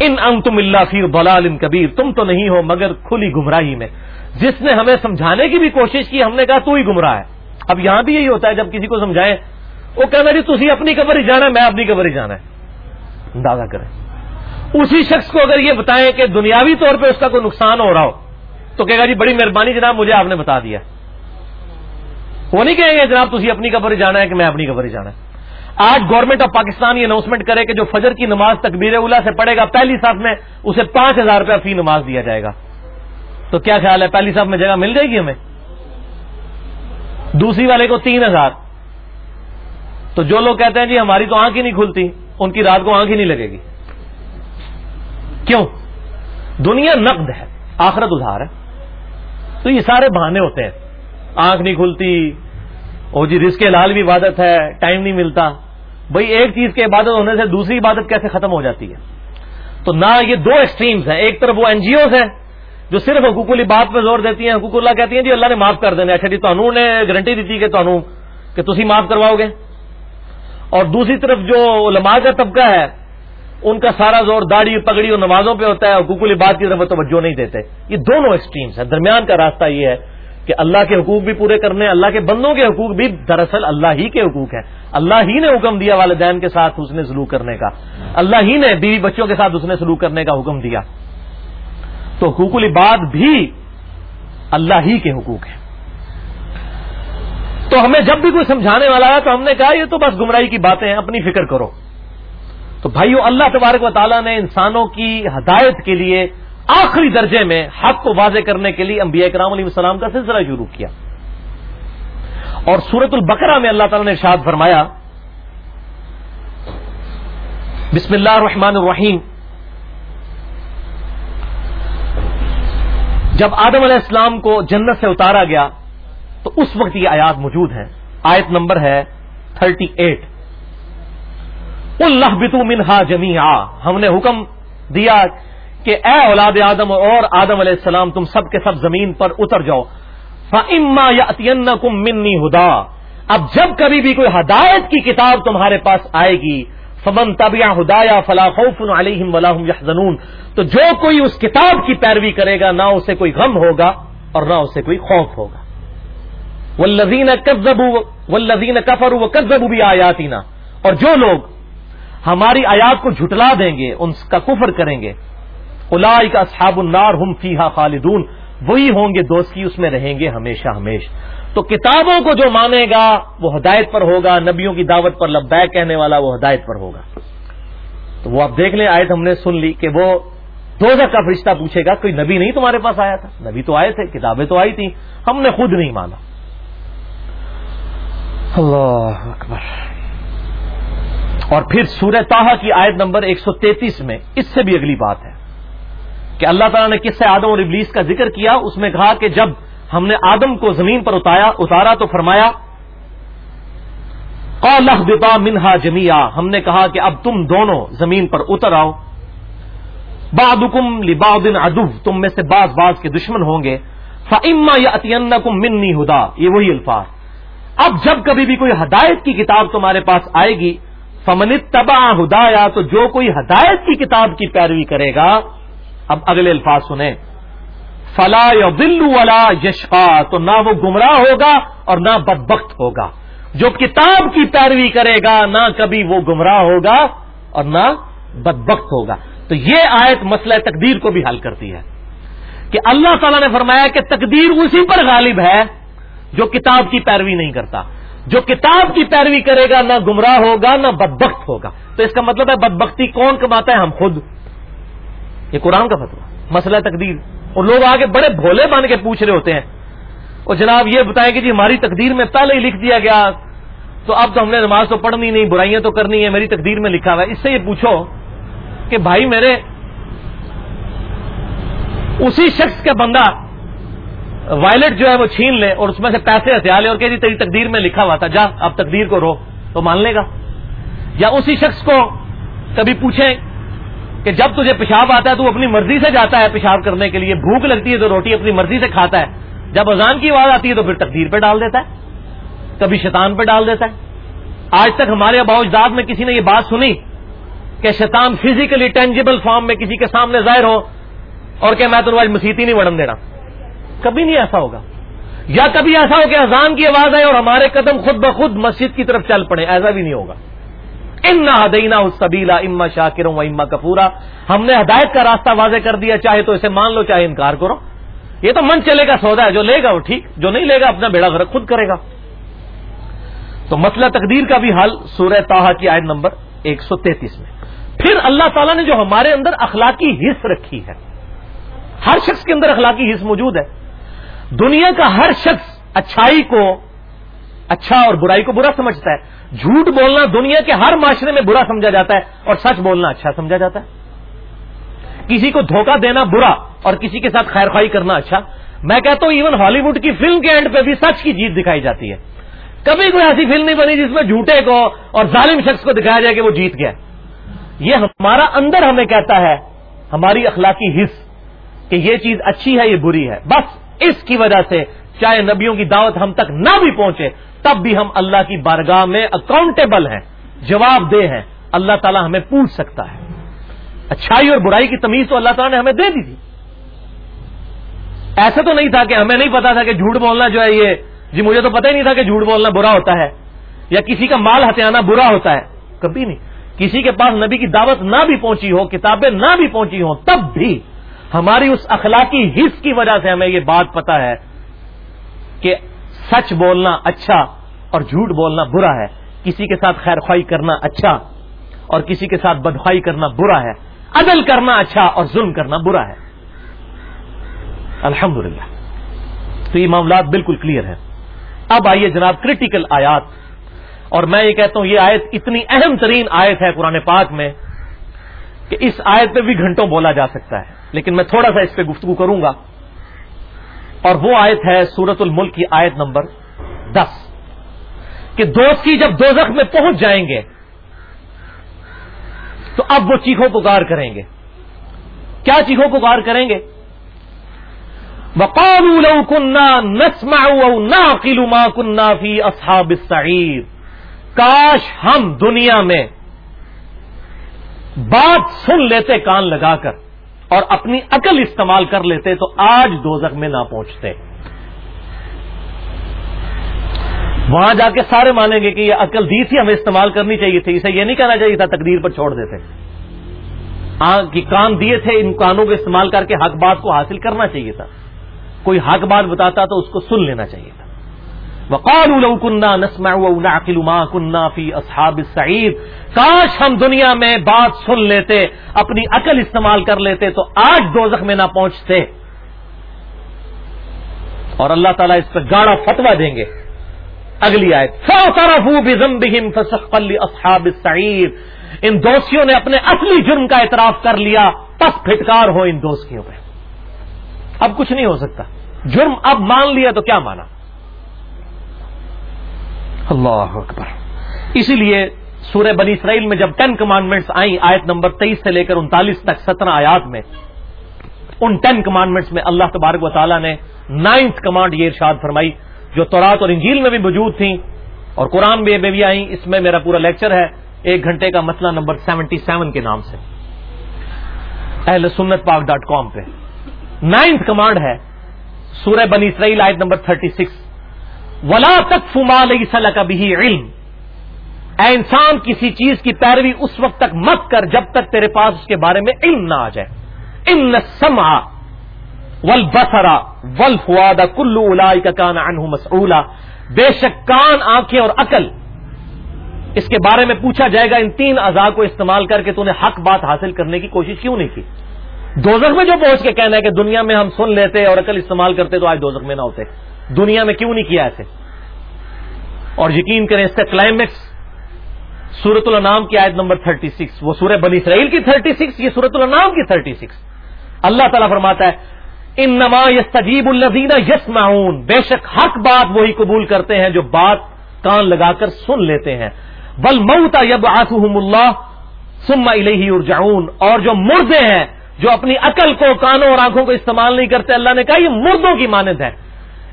ان ان تم اللہ فیر بلال ان کبیر۔ تم تو نہیں ہو، مگر کھلی گمراہی میں۔ جس نے ہمیں سمجھانے کی بھی کوشش کی، ہم نے کہا تو ہی گمراہ ہے۔ اب یہاں بھی یہی ہوتا ہے، جب کسی کو سمجھائیں وہ کہنا جی تھی اپنی قبر ہی جانا ہے، میں اپنی قبر ہی جانا ہے۔ اندازہ کریں۔ اسی شخص کو اگر یہ بتائیں کہ دنیاوی طور پہ اس کا کوئی نقصان ہو رہا ہو، تو کہے گا جی بڑی مہربانی جناب، مجھے آپ نے بتا دیا۔ وہ نہیں کہیں گے، جناب تھی اپنی قبر ہی جانا ہے کہ میں اپنی قبر ہی جانا ہے۔ آج گورنمنٹ آف پاکستان یہ اناؤنسمنٹ کرے کہ جو فجر کی نماز تکبیر اولا سے پڑے گا، پہلی صاحب میں اسے پانچ ہزار روپیہ فی نماز دیا جائے گا۔ تو کیا خیال ہے؟ پہلی صاحب میں جگہ مل جائے گی ہمیں؟ دوسری والے کو تین ہزار۔ تو جو لوگ کہتے ہیں جی ہماری تو آنکھ ہی نہیں کھلتی، ان کی رات کو آنکھ ہی نہیں لگے گی۔ کیوں؟ دنیا نقد ہے، آخرت ادھار ہے۔ تو یہ سارے بہانے ہوتے ہیں۔ آنکھ نہیں کھلتی اور جی رزق لال بھی عبادت ہے، ٹائم نہیں ملتا۔ بھئی ایک چیز کی عبادت ہونے سے دوسری عبادت کیسے ختم ہو جاتی ہے؟ تو نہ یہ دو ایکسٹریمز ہیں، ایک طرف وہ این جی اوز ہیں جو صرف حقوق بات پہ زور دیتی ہیں، حقوق اللہ کہتی ہیں جی اللہ نے معاف کر دینا اچھا جی تو نے گارنٹی دیتی کہ تو کہ تھی معاف کرواؤ گے۔ اور دوسری طرف جو علماء کا طبقہ ہے، ان کا سارا زور داڑھی پگڑی اور نمازوں پہ ہوتا ہے، حقوق بات کی طرف توجہ نہیں دیتے۔ یہ دونوں ایکسٹریمز ہیں۔ درمیان کا راستہ یہ ہے کہ اللہ کے حقوق بھی پورے کرنے اللہ کے بندوں کے حقوق بھی دراصل اللہ ہی کے حقوق ہیں۔ اللہ ہی نے حکم دیا والدین کے ساتھ اس نے سلوک کرنے کا۔ اللہ ہی نے بیوی بچوں کے ساتھ اس نے سلوک کرنے کا حکم دیا۔ تو حقوق العباد بھی اللہ ہی کے حقوق ہیں۔ تو ہمیں جب بھی کوئی سمجھانے والا ہے تو ہم نے کہا یہ تو بس گمراہی کی باتیں ہیں، اپنی فکر کرو۔ تو بھائیو، اللہ تبارک و تعالیٰ نے انسانوں کی ہدایت کے لیے آخری درجے میں حق کو واضح کرنے کے لیے انبیاء کرام علیہ السلام کا سلسلہ شروع کیا۔ اور سورت البقرہ میں اللہ تعالیٰ نے ارشاد فرمایا، بسم اللہ الرحمن الرحیم جب آدم علیہ السلام کو جنت سے اتارا گیا، تو اس وقت یہ آیات موجود ہیں۔ آیت نمبر ہے تھرٹی ایٹ۔ اللہ بتو منہا جمی ہم نے حکم دیا کہ اے اولاد آدم اور آدم علیہ السلام، تم سب کے سب زمین پر اتر جاؤ۔ فما یا کم منی ہدا اب جب کبھی بھی کوئی ہدایت کی کتاب تمہارے پاس آئے گی فمن طبیہ ہدایا فلاح علیہم ولاحم یحزنون۔ تو جو کوئی اس کتاب کی پیروی کرے گا، نہ اسے کوئی غم ہوگا اور نہ اسے کوئی خوف ہوگا۔ والذین کذبوا والذین کفروا وکذبوا بآیاتنا۔ اور جو لوگ ہماری آیات کو جھٹلا دیں گے، ان کا کفر کریں گے۔ الائی کا صحاب النار ہم فیحا خالدون۔ وہی ہوں گے دوستی، اس میں رہیں گے ہمیشہ ہمیشہ۔ تو کتابوں کو جو مانے گا وہ ہدایت پر ہوگا، نبیوں کی دعوت پر لبیک کہنے والا وہ ہدایت پر ہوگا۔ تو وہ آپ دیکھ لیں، آیت ہم نے سن لی کہ وہ دو کا فرشتہ پوچھے گا، کوئی نبی نہیں تمہارے پاس آیا تھا؟ نبی تو آئے تھے، کتابیں تو آئی تھیں، ہم نے خود نہیں مانا۔ اللہ اکبر۔ اور پھر سورہ تاہا کی آیت نمبر ایک سو تینتیس میں اس سے بھی اگلی بات ہے کہ اللہ تعالیٰ نے کس سے آدم اور ابلیس کا ذکر کیا، اس میں کہا کہ جب ہم نے آدم کو زمین پر اتارا تو فرمایا بتا منہا جمیا ہم نے کہا کہ اب تم دونوں زمین پر اتر آؤ۔ بادم لبادن ادو تم میں سے بعض بعض کے دشمن ہوں گے۔ فعما یا اتین کم منی ہدا یہ وہی الفاظ۔ اب جب کبھی بھی کوئی ہدایت کی کتاب تمہارے پاس آئے گی، فمن تبا ہدایا تو جو کوئی ہدایت کی کتاب کی پیروی کرے گا۔ اب اگلے الفاظ سنیں۔ فلا یا بلو والا یشقا تو نہ وہ گمراہ ہوگا اور نہ بدبخت ہوگا۔ جو کتاب کی پیروی کرے گا، نہ کبھی وہ گمراہ ہوگا اور نہ بدبخت ہوگا۔ تو یہ آیت مسئلہ تقدیر کو بھی حل کرتی ہے۔ کہ اللہ تعالیٰ نے فرمایا کہ تقدیر اسی پر غالب ہے جو کتاب کی پیروی نہیں کرتا۔ جو کتاب کی پیروی کرے گا، نہ گمراہ ہوگا، نہ بدبخت ہوگا۔ تو اس کا مطلب ہے بدبختی کون کماتا ہے ہم خود؟ یہ قرآن کا فتوا مسئلہ تقدیر۔ اور لوگ آگے بڑے بھولے بن کے پوچھ رہے ہوتے ہیں۔ اور جناب یہ بتائیں کہ جی ہماری تقدیر میں پہلے ہی لکھ دیا گیا، تو اب تو ہم نے نماز تو پڑھنی نہیں، برائیاں تو کرنی ہے میری تقدیر میں لکھا ہوا ہے۔ اس سے یہ پوچھو کہ بھائی میرے اسی شخص کا بندہ وائلٹ جو ہے وہ چھین لے اور اس میں سے پیسے ہتھیار لے اور کہ جی تیری تقدیر میں لکھا ہوا تھا، جا، اب تقدیر کو رو، تو مان لے گا۔ یا اسی شخص کو کبھی پوچھیں کہ جب تجھے پیشاب آتا ہے تو وہ اپنی مرضی سے جاتا ہے پیشاب کرنے کے لیے، بھوک لگتی ہے تو روٹی اپنی مرضی سے کھاتا ہے۔ جب اذان کی آواز آتی ہے تو پھر تقدیر پہ ڈال دیتا ہے۔ کبھی شیطان پہ ڈال دیتا ہے۔ آج تک ہمارے اباؤ اجداد میں کسی نے یہ بات سنی کہ شیطان فزیکلی ٹینجیبل فارم میں کسی کے سامنے ظاہر ہو اور کہ میں تو آج مسیحتی نہیں بڑھن دینا۔ کبھی نہیں ایسا ہوگا۔ یا کبھی ایسا ہو کہ اذان کی آواز آئے اور ہمارے قدم خود بخود مسجد کی طرف چل پڑے، ایسا بھی نہیں ہوگا۔ ان نہ ہدینہ سبیلا اما شاکروں و اما کپورا ہم نے ہدایت کا راستہ واضح کر دیا، چاہے تو اسے مان لو، چاہے انکار کرو۔ یہ تو من چلے گا، سودا ہے، جو لے گا وہ ٹھیک، جو نہیں لے گا اپنا بیڑا گھر خود کرے گا۔ تو مسئلہ تقدیر کا بھی حل، سورہ تاہا کی آیت نمبر ایک سو تینتیس میں۔ پھر اللہ تعالیٰ نے جو ہمارے اندر اخلاقی حص رکھی ہے، ہر شخص کے اندر اخلاقی حص موجود ہے۔ دنیا کا ہر شخص اچھائی کو اچھا اور برائی کو برا سمجھتا ہے۔ جھوٹ بولنا دنیا کے ہر معاشرے میں برا سمجھا جاتا ہے اور سچ بولنا اچھا سمجھا جاتا ہے۔ کسی کو دھوکہ دینا برا اور کسی کے ساتھ خیر خواہی کرنا اچھا۔ میں کہتا ہوں ایون ہالی ووڈ کی فلم کے اینڈ پہ بھی سچ کی جیت دکھائی جاتی ہے۔ کبھی کوئی ایسی فلم نہیں بنی جس میں جھوٹے کو اور ظالم شخص کو دکھایا جائے کہ وہ جیت گیا۔ یہ ہمارا اندر ہمیں کہتا ہے، ہماری اخلاقی حص کہ یہ چیز اچھی ہے، یہ بری ہے۔ بس اس کی وجہ سے چاہے نبیوں کی دعوت ہم تک نہ بھی پہنچے تب بھی ہم اللہ کی بارگاہ میں اکاؤنٹیبل ہیں، جواب دہ ہیں۔ اللہ تعالیٰ ہمیں پوچھ سکتا ہے۔ اچھائی اور برائی کی تمیز تو اللہ تعالیٰ نے ہمیں دے دی تھی۔ ایسا تو نہیں تھا کہ ہمیں نہیں پتا تھا کہ جھوٹ بولنا جو ہے یہ جی مجھے تو پتہ ہی نہیں تھا کہ جھوٹ بولنا برا ہوتا ہے، یا کسی کا مال ہتھیانا برا ہوتا ہے۔ کبھی نہیں۔ کسی کے پاس نبی کی دعوت نہ بھی پہنچی ہو، کتابیں نہ بھی پہنچی ہوں، تب بھی ہماری اس اخلاقی حص کی وجہ سے ہمیں یہ بات پتا ہے کہ سچ بولنا اچھا اور جھوٹ بولنا برا ہے۔ کسی کے ساتھ خیر خواہ کرنا اچھا اور کسی کے ساتھ بدخوائی کرنا برا ہے۔ عدل کرنا اچھا اور ظلم کرنا برا ہے۔ الحمد تو یہ معاملات بالکل کلیئر ہے اب آئیے جناب کریٹیکل آیات۔ اور میں یہ کہتا ہوں یہ آیت اتنی اہم ترین آیت ہے قرآن پاک میں کہ اس آیت پہ بھی گھنٹوں بولا جا سکتا ہے۔ لیکن میں تھوڑا سا اس پہ گفتگو کروں گا۔ اور وہ آیت ہے سورت الملک کی آیت نمبر دس کہ دوستی جب دو میں پہنچ جائیں گے تو اب وہ چیخو پکار کریں گے۔ کیا چیخو پکار کریں گے؟ لو کنہ نسما نہ ما کنہ فی اصحاب السعیر کاش ہم دنیا میں بات سن لیتے کان لگا کر۔ اور اپنی عقل استعمال کر لیتے تو آج دوزخ میں نہ پہنچتے۔ وہاں جا کے سارے مانیں گے کہ یہ عقل دی تھی، ہمیں استعمال کرنی چاہیے تھی، اسے یہ نہیں کہنا چاہیے تھا تقدیر پر چھوڑ دیتے۔ کہ کان دیے تھے، ان کانوں کو استعمال کر کے حق بات کو حاصل کرنا چاہیے تھا۔ کوئی حق بات بتاتا تو اس کو سن لینا چاہیے تھا۔ وقالوا لو كنا نسمع ونعقل ما كنا في اصحاب السعير، کاش ہم دنیا میں بات سن لیتے، اپنی عقل استعمال کر لیتے، تو آج دوزخ میں نہ پہنچتے۔ اور اللہ تعالیٰ اس پہ گاڑا فتوا دیں گے۔ اگلی آئے اصحاب السعیر ان دوستیوں نے اپنے اصلی جرم کا اعتراف کر لیا، پس پھٹکار ہو ان دوستیوں پہ۔ اب کچھ نہیں ہو سکتا۔ جرم اب مان لیا تو کیا مانا؟ اللہ اکبر۔ اسی لیے سورہ بنی اسرائیل میں جب ٹین کمانڈمنٹس آئیں، آیت نمبر تیئیس سے لے کر انتالیس تک، سترہ آیات میں، ان ٹین کمانڈمنٹس میں اللہ تبارک و تعالیٰ نے نائنتھ کمانڈ یہ ارشاد فرمائی، جو تورات اور انجیل میں بھی موجود تھیں اور قرآن میں بھی آئیں، اس میں میرا پورا لیکچر ہے، ایک گھنٹے کا مسئلہ نمبر سیونٹی سیون کے نام سے۔ اہل سنت پاک ڈاٹ کام پہ۔ نائنتھ کمانڈ ہے، سورہ بنی اسرائیل آیت نمبر تھرٹی سکس۔ ولا تک فما لئی کا بھی علم۔ اے انسان، کسی چیز کی پیروی اس وقت تک مت کر جب تک تیرے پاس اس کے بارے میں علم نہ آ جائے۔ ان سما ول بسرا ول فواد کلو الا کا کان انہ مسعولا بے شک کان، آنکھیں اور عقل، اس کے بارے میں پوچھا جائے گا، ان تین اعضاء کو استعمال کر کے تو نے حق بات حاصل کرنے کی کوشش کیوں نہیں کی؟ دوزخ میں جو پہنچ کے کہنا ہے کہ دنیا میں ہم سن لیتے اور عقل استعمال کرتے تو آج دوزخ میں نہ ہوتے۔ دنیا میں کیوں نہیں کیا ایسے اور یقین کریں اس کا کلائمیکس سورت النام کی آیت نمبر 36 وہ سورہ بنی اسرائیل کی 36 یہ سورت النام کی 36 اللہ تعالیٰ فرماتا ہے ان نما یس تجیب الزین یس معاون بے شک حق بات وہی قبول کرتے ہیں جو بات کان لگا کر سن لیتے ہیں۔ بل موتا یب آسم اللہ سما الہی ارجعون اور جو مردے ہیں، جو اپنی عقل کو، کانوں اور آنکھوں کو استعمال نہیں کرتے، اللہ نے کہا یہ مردوں کی مانند ہے۔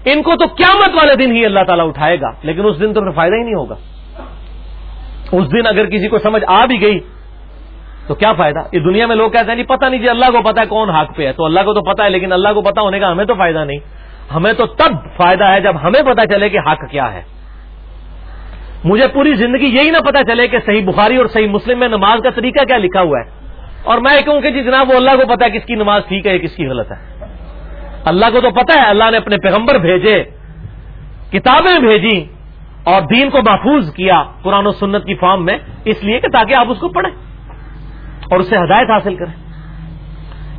ان کو تو قیامت والے دن ہی اللہ تعالیٰ اٹھائے گا، لیکن اس دن تو پھر فائدہ ہی نہیں ہوگا۔ اس دن اگر کسی کو سمجھ آ بھی گئی، تو کیا فائدہ؟ یہ دنیا میں لوگ کہتے ہیں نہیں پتہ نہیں جی اللہ کو پتا ہے کون حق پہ ہے، تو اللہ کو تو پتا ہے، لیکن اللہ کو پتا ہونے کا ہمیں تو فائدہ نہیں۔ ہمیں تو تب فائدہ ہے جب ہمیں پتا چلے کہ حق کیا ہے۔ مجھے پوری زندگی یہی نہ پتا چلے کہ صحیح بخاری اور صحیح مسلم میں نماز کا طریقہ کیا لکھا ہوا ہے۔ اور میں کہوں کہ جی جناب وہ اللہ کو پتا ہے کس کی نماز ٹھیک ہے کس کی غلط ہے۔ اللہ کو تو پتا ہے، اللہ نے اپنے پیغمبر بھیجے، کتابیں بھیجی اور دین کو محفوظ کیا قرآن و سنت کی فارم میں، اس لیے کہ تاکہ آپ اس کو پڑھیں اور اسے ہدایت حاصل کریں۔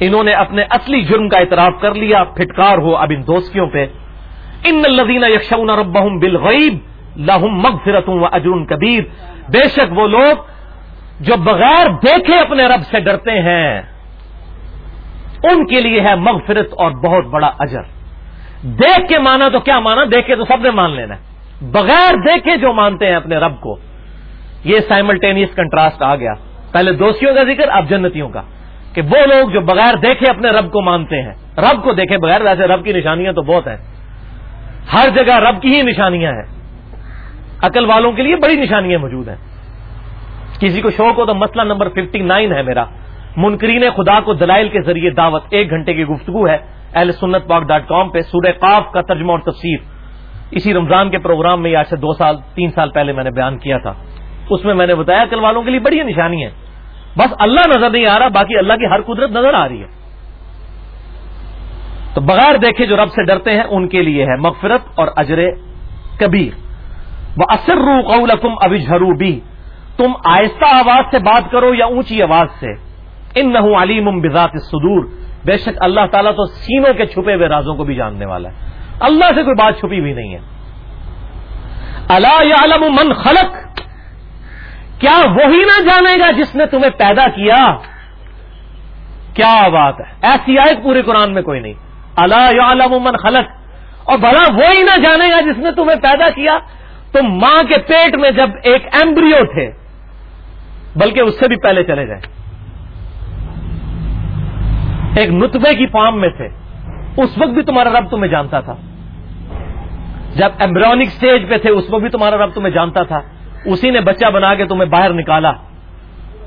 انہوں نے اپنے اصلی جرم کا اعتراف کر لیا، پھٹکار ہو اب ان دوستیوں پہ۔ ان الدین یکشون ربہم بالغیب لہم مغفرتوں و اجرن کبیر۔ بے شک وہ لوگ جو بغیر دیکھے اپنے رب سے ڈرتے ہیں۔ ان کے لیے ہے مغفرت اور بہت بڑا اجر۔ دیکھ کے مانا تو کیا مانا؟ دیکھ کے تو سب نے مان لینا بغیر دیکھے جو مانتے ہیں اپنے رب کو، یہ سائملٹینیس کنٹراسٹ آ گیا۔ پہلے دوستیوں کا ذکر، اب جنتیوں کا۔ کہ وہ لوگ جو بغیر دیکھے اپنے رب کو مانتے ہیں، رب کو دیکھے بغیر ویسے رب کی نشانیاں تو بہت ہیں۔ ہر جگہ رب کی ہی نشانیاں ہیں۔ عقل والوں کے لیے بڑی نشانیاں موجود ہیں۔ کسی کو شوق ہو تو مسئلہ نمبر ففٹی نائن ہے میرا۔ منکرین خدا کو دلائل کے ذریعے دعوت۔ ایک گھنٹے کی گفتگو ہے۔ اہل سنت پاک ڈاٹ کام پہ سورہ قاف کا ترجمہ اور تفسیر۔ اسی رمضان کے پروگرام میں آج سے دو سال، تین سال پہلے میں نے بیان کیا تھا۔ اس میں میں نے بتایا کل والوں کے لیے بڑی نشانی ہے۔ بس اللہ نظر نہیں آ رہا، باقی اللہ کی ہر قدرت نظر آ رہی ہے۔ تو بغیر دیکھے جو رب سے ڈرتے ہیں، ان کے لیے ہے مغفرت اور اجر کبیر۔ وہ اثر رو قولکم ابھی جھرو بھی تم آہستہ آواز سے بات کرو یا اونچی آواز سے؟ ان نہ علیم بذات صدور بے شک اللہ تعالیٰ تو سینوں کے چھپے ہوئے رازوں کو بھی جاننے والا ہے۔ اللہ سے کوئی بات چھپی بھی نہیں ہے۔ اللہ عالم من خلق۔ کیا وہی نہ جانے گا جس نے تمہیں پیدا کیا؟ کیا بات ہے؟ ایسی آیت پورے قرآن میں کوئی نہیں۔ اللہ عالم من خلق۔ اور بھلا وہی نہ جانے گا جس نے تمہیں پیدا کیا۔ تم ماں کے پیٹ میں جب ایک ایمبریو تھے، بلکہ اس سے بھی پہلے چلے جائیں۔ ایک نتبے کی فارم میں تھے۔ اس وقت بھی تمہارا رب تمہیں جانتا تھا۔ جب ایمبرونک سٹیج پہ تھے، اس وقت بھی تمہارا رب تمہیں جانتا تھا۔ اسی نے بچہ بنا کے تمہیں باہر نکالا۔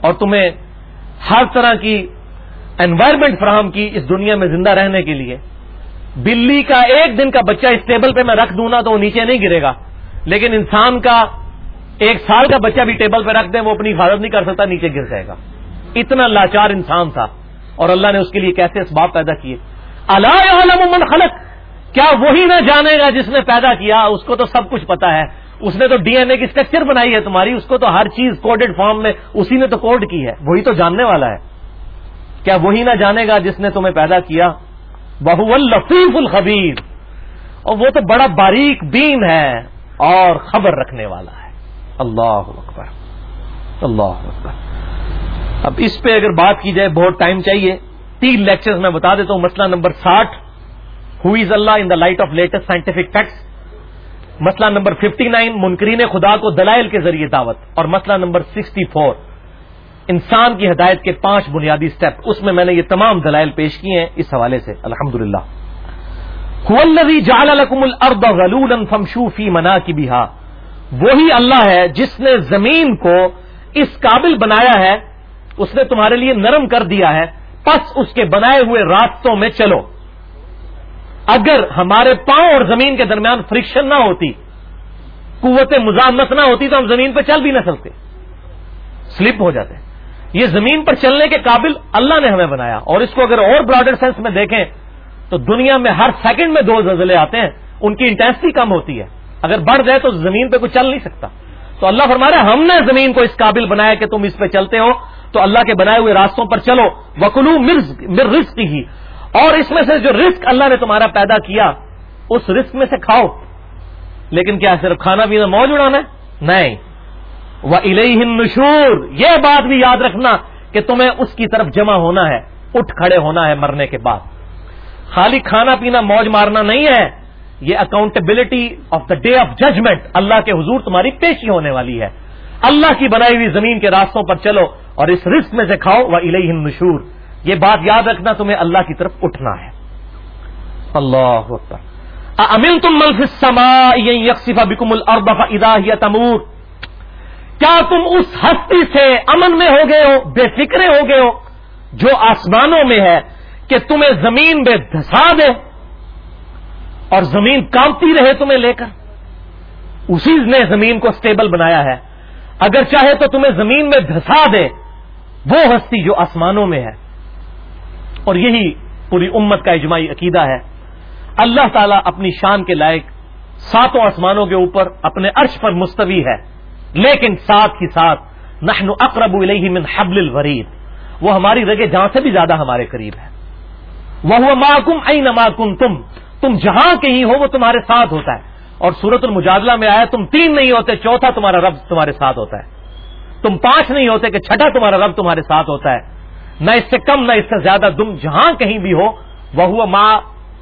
اور تمہیں ہر طرح کی انوائرمنٹ فراہم کی اس دنیا میں زندہ رہنے کے لیے۔ بلی کا ایک دن کا بچہ اس ٹیبل پہ میں رکھ دوں نا تو وہ نیچے نہیں گرے گا۔ لیکن انسان کا ایک سال کا بچہ بھی ٹیبل پہ رکھ دیں، وہ اپنی حفاظت نہیں کر سکتا، نیچے گر جائے گا۔ اتنا لاچار انسان تھا۔ اور اللہ نے اس کے لیے کیسے اسباب پیدا کیے؟ اللہ عالم من خلق. کیا وہی نہ جانے گا جس نے پیدا کیا؟ اس کو تو سب کچھ پتا ہے. اس نے تو ڈی این اے کی اسٹرکچر بنائی ہے تمہاری. اس کو تو ہر چیز کوڈڈ فارم میں اسی نے تو کوڈ کی ہے. وہی تو جاننے والا ہے. کیا وہی نہ جانے گا جس نے تمہیں پیدا کیا؟ بہو الفیف الخبیر. اور وہ تو بڑا باریک بین ہے اور خبر رکھنے والا ہے. اللہ اکبر. اللہ اکبر. اب اس پہ اگر بات کی جائے، بہت ٹائم چاہیے۔ تین لیکچر میں بتا دیتا ہوں، مسئلہ نمبر ساٹھ۔ Who is Allah in the light of latest scientific facts مسئلہ نمبر ففٹی نائن منکرین خدا کو دلائل کے ذریعے دعوت۔ اور مسئلہ نمبر سکسٹی فور انسان کی ہدایت کے پانچ بنیادی سٹیپ اس میں میں نے یہ تمام دلائل پیش کیے ہیں اس حوالے سے۔ الحمد للہ جال الرد غلول فمشوفی منا کی بہا وہی اللہ ہے جس نے زمین کو اس قابل بنایا ہے اس نے تمہارے لیے نرم کر دیا ہے، پس اس کے بنائے ہوئے راستوں میں چلو۔ اگر ہمارے پاؤں اور زمین کے درمیان فرکشن نہ ہوتی، قوت مزاحمت نہ ہوتی، تو ہم زمین پہ چل بھی نہ سکتے۔ سلپ ہو جاتے۔ یہ زمین پر چلنے کے قابل اللہ نے ہمیں بنایا۔ اور اس کو اگر اور براڈر سینس میں دیکھیں، تو دنیا میں ہر سیکنڈ میں دو زلزلے آتے ہیں، ان کی انٹینسٹی کم ہوتی ہے۔ اگر بڑھ جائے تو زمین پہ کوئی چل نہیں سکتا۔ تو اللہ فرما رہے ہم نے زمین کو اس قابل بنایا کہ تم اس پہ چلتے ہو۔ تو اللہ کے بنائے ہوئے راستوں پر چلو۔ وکلو مر رسک ہی اور اس میں سے جو رسک اللہ نے تمہارا پیدا کیا، اس رسک میں سے کھاؤ۔ لیکن کیا صرف کھانا پینا موج اڑانا ہے؟ نہیں۔ وہ الہ نشور یہ بات بھی یاد رکھنا کہ تمہیں اس کی طرف جمع ہونا ہے، اٹھ کھڑے ہونا ہے مرنے کے بعد۔ خالی کھانا پینا موج مارنا نہیں ہے، یہ accountability of the day of judgement اللہ کے حضور تمہاری پیشی ہونے والی ہے۔ اللہ کی بنائی ہوئی زمین کے راستوں پر چلو اور اس رسک میں سے کھاؤ، وہ الہ نشور یہ بات یاد رکھنا تمہیں اللہ کی طرف اٹھنا ہے۔ اللہ امل تم سما یکسفا بکم الربف ادا تمور۔ کیا تم اس ہستی سے امن میں ہو گئے ہو، بے فکرے ہو گئے ہو، جو آسمانوں میں ہے کہ تمہیں زمین میں دھسا دے اور زمین کامتی رہے تمہیں لے کر؟ اسی نے زمین کو سٹیبل بنایا ہے۔ اگر چاہے تو تمہیں زمین میں دھسا دے وہ ہستی جو آسمانوں میں ہے۔ اور یہی پوری امت کا اجماعی عقیدہ ہے۔ اللہ تعالیٰ اپنی شان کے لائق ساتوں آسمانوں کے اوپر اپنے عرش پر مستوی ہے۔ لیکن ساتھ ہی ساتھ نحن اقرب الیہ من حبل الورید۔ وہ ہماری رگے جہاں سے بھی زیادہ ہمارے قریب ہے۔ وہ ماکم این ماکم تم تم جہاں کہیں ہو وہ تمہارے ساتھ ہوتا ہے۔ اور سورت المجادلہ میں آیا تم تین نہیں ہوتے، چوتھا تمہارا رب تمہارے ساتھ ہوتا ہے۔ تم پانچ نہیں ہوتے کہ چھٹا تمہارا رب تمہارے ساتھ ہوتا ہے۔ نہ اس سے کم، نہ اس سے زیادہ۔ تم جہاں کہیں بھی ہو وہ ماں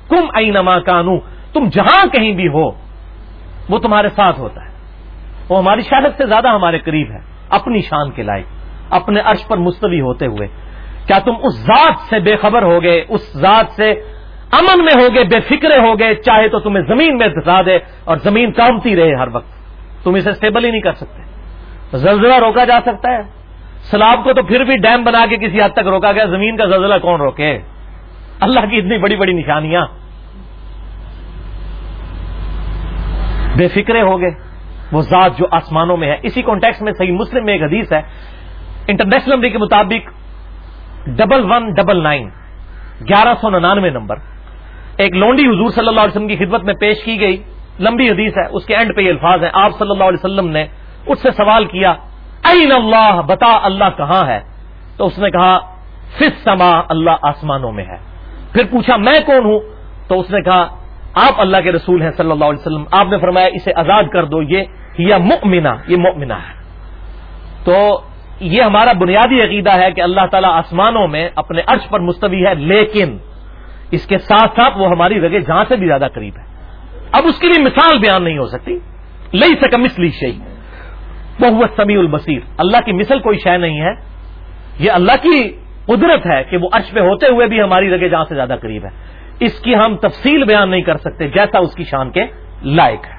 کم این ماں کانو۔ تم جہاں کہیں بھی ہو، وہ تمہارے ساتھ ہوتا ہے۔ وہ ہماری شہرت سے زیادہ ہمارے قریب ہے، اپنی شان کے لائق، اپنے عرش پر مستوی ہوتے ہوئے۔ کیا تم اس ذات سے بے خبر ہو گئے اس ذات سے امن میں ہوگے بے فکرے ہو گئے چاہے تو تمہیں زمین میں دھسا دے اور زمین کامتی رہے ہر وقت۔ تم اسے اسٹیبل ہی نہیں کر سکتے۔ زلزلہ روکا جا سکتا ہے۔ سلاب کو تو پھر بھی ڈیم بنا کے کسی حد تک روکا گیا۔ زمین کا زلزلہ کون روکے؟ اللہ کی اتنی بڑی بڑی نشانیاں۔ بے فکرے ہو گئے وہ ذات جو آسمانوں میں ہے۔ اسی کانٹیکس میں صحیح مسلم میں ایک حدیث ہے۔ انٹرنیشنل نمبر کے مطابق ڈبل ون ڈبل نائن گیارہ سو ننانوے نمبر۔ ایک لونڈی حضور صلی اللہ علیہ وسلم کی خدمت میں پیش کی گئی۔ لمبی حدیث ہے، اس کے اینڈ پہ یہ الفاظ ہیں۔ آپ صلی اللہ علیہ وسلم نے اس سے سوال کیا این اللہ؟ بتا اللہ کہاں ہے؟ تو اس نے کہا فس سما اللہ آسمانوں میں ہے۔ پھر پوچھا، میں کون ہوں؟ تو اس نے کہا، آپ اللہ کے رسول ہیں صلی اللہ علیہ وسلم۔ آپ نے فرمایا، اسے آزاد کر دو، یہ یا مؤمنہ، یہ مؤمنہ ہے۔ تو یہ ہمارا بنیادی عقیدہ ہے کہ اللہ تعالیٰ آسمانوں میں اپنے عرش پر مستوی ہے، لیکن اس کے ساتھ ساتھ وہ ہماری رگے جہاں سے بھی زیادہ قریب ہے۔ اب اس کے لیے مثال بیان نہیں ہو سکتی۔ لئی سکم اس لی شہی وہ سمیع البصیر اللہ کی مثل کوئی شے نہیں ہے۔ یہ اللہ کی قدرت ہے کہ وہ عرش پہ ہوتے ہوئے بھی ہماری رگے جہاں سے زیادہ قریب ہے۔ اس کی ہم تفصیل بیان نہیں کر سکتے جیسا اس کی شان کے لائق ہے۔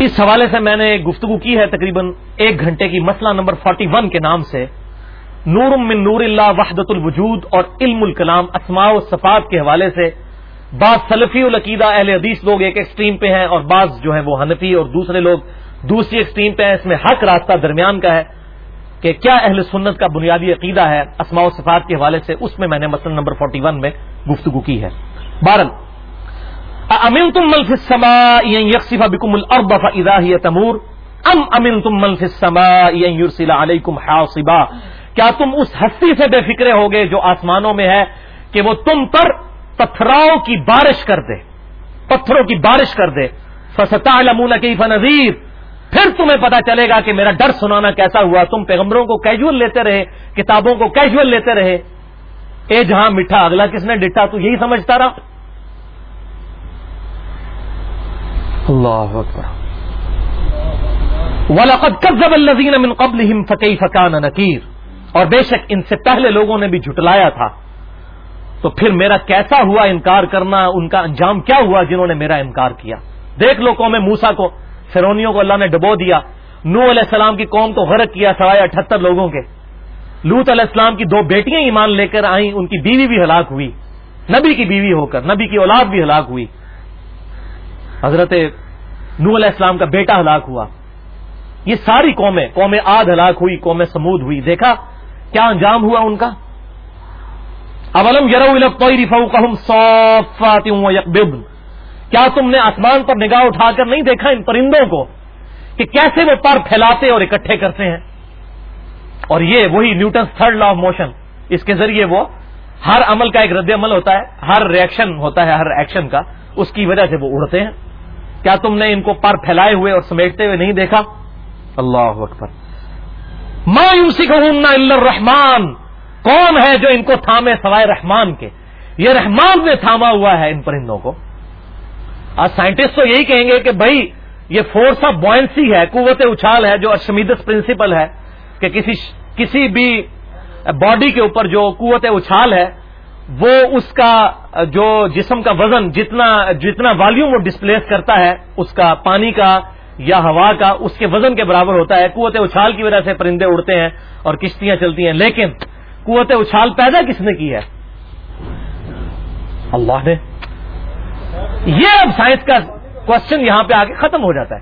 اس حوالے سے میں نے گفتگو کی ہے تقریباً ایک گھنٹے کی، مسئلہ نمبر 41 کے نام سے۔ نور من نور اللہ وحدت الوجود اور علم الکلام اسماء و صفات کے حوالے سے بعض سلفی العقیدہ اہل حدیث لوگ ایک ایکسٹریم پہ ہیں اور بعض جو ہیں وہ حنفی اور دوسرے لوگ دوسری ایکسٹریم پہ ہیں۔ اس میں حق راستہ درمیان کا ہے کہ کیا اہل سنت کا بنیادی عقیدہ ہے اسماء و صفات کے حوالے سے؟ اس میں میں نے مسئلہ نمبر 41 میں گفتگو کی ہے۔ بارن امین تم ملف سما یکسیفا بکم الرب ادا تمور؟ ام امین تم ملف سما یورسلا علیکم حاصبا؟ کیا تم اس ہستی سے بے فکرے ہوگے جو آسمانوں میں ہے کہ وہ تم پر پتھراؤں کی بارش کر دے، پتھروں کی بارش کر دے۔ فستا لمون کی فنظیر پھر تمہیں پتا چلے گا کہ میرا ڈر سنانا کیسا ہوا۔ تم پیغمبروں کو کیجول لیتے رہے، کتابوں کو کیجول لیتے رہے۔ اے جہاں میٹھا اگلا کس نے ڈٹا، تو یہی سمجھتا رہا۔ اللہ ولاقت کب الزین من قبل فقی فقان نکیر اور بے شک ان سے پہلے لوگوں نے بھی جھٹلایا تھا۔ تو پھر میرا کیسا ہوا انکار کرنا؟ ان کا انجام کیا ہوا جنہوں نے میرا انکار کیا؟ دیکھ لو قوم موسا کو فرونیوں کو اللہ نے ڈبو دیا۔ نو علیہ السلام کی قوم کو غرق کیا سوائے اٹھہتر لوگوں کے۔ لوت علیہ السلام کی دو بیٹیاں ایمان لے کر آئیں، ان کی بیوی بھی ہلاک ہوئی۔ نبی کی بیوی ہو کر، نبی کی اولاد بھی ہلاک ہوئی۔ حضرت نو علیہ السلام کا بیٹا ہلاک ہوا۔ یہ ساری قومیں، قوم آد ہلاک ہوئی، قوم سمود ہوئی۔ دیکھا کیا انجام ہوا ان کا؟ اولم یرو کیا تم نے آسمان پر نگاہ اٹھا کر نہیں دیکھا ان پرندوں کو کہ کیسے وہ پر پھیلاتے اور اکٹھے کرتے ہیں؟ اور یہ وہی Newton third law of motion. اس کے ذریعے وہ ہر عمل کا ایک رد عمل ہوتا ہے، ہر ریئیکشن ہوتا ہے، ہر ایکشن کا۔ اس کی وجہ سے وہ اڑتے ہیں۔ کیا تم نے ان کو پر پھیلائے ہوئے اور سمیٹتے ہوئے نہیں دیکھا؟ اللہ اکبر۔ مایوسی اللہ رحمان کون ہے جو ان کو تھامے سوائے رحمان کے؟ یہ رحمان نے تھاما ہوا ہے ان پرندوں کو۔ آج سائنٹسٹ تو یہی کہیں گے کہ بھائی، یہ فورس آف بوائنسی ہے، قوت اچھال ہے، جو ارشمیدس پرنسپل ہے کہ کسی کسی بھی باڈی کے اوپر جو قوت اچھال ہے، وہ اس کا جو جسم کا وزن جتنا جتنا والیوم وہ ڈسپلیس کرتا ہے، اس کا، پانی کا یا ہوا کا اس کے وزن کے برابر ہوتا ہے، قوت اچھال کی وجہ سے پرندے اڑتے ہیں اور کشتیاں چلتی ہیں، لیکن قوت اچھال پیدا کس نے کی ہے؟ اللہ نے۔ یہ اب سائنس کا کوشچن یہاں پہ آگے ختم ہو جاتا ہے۔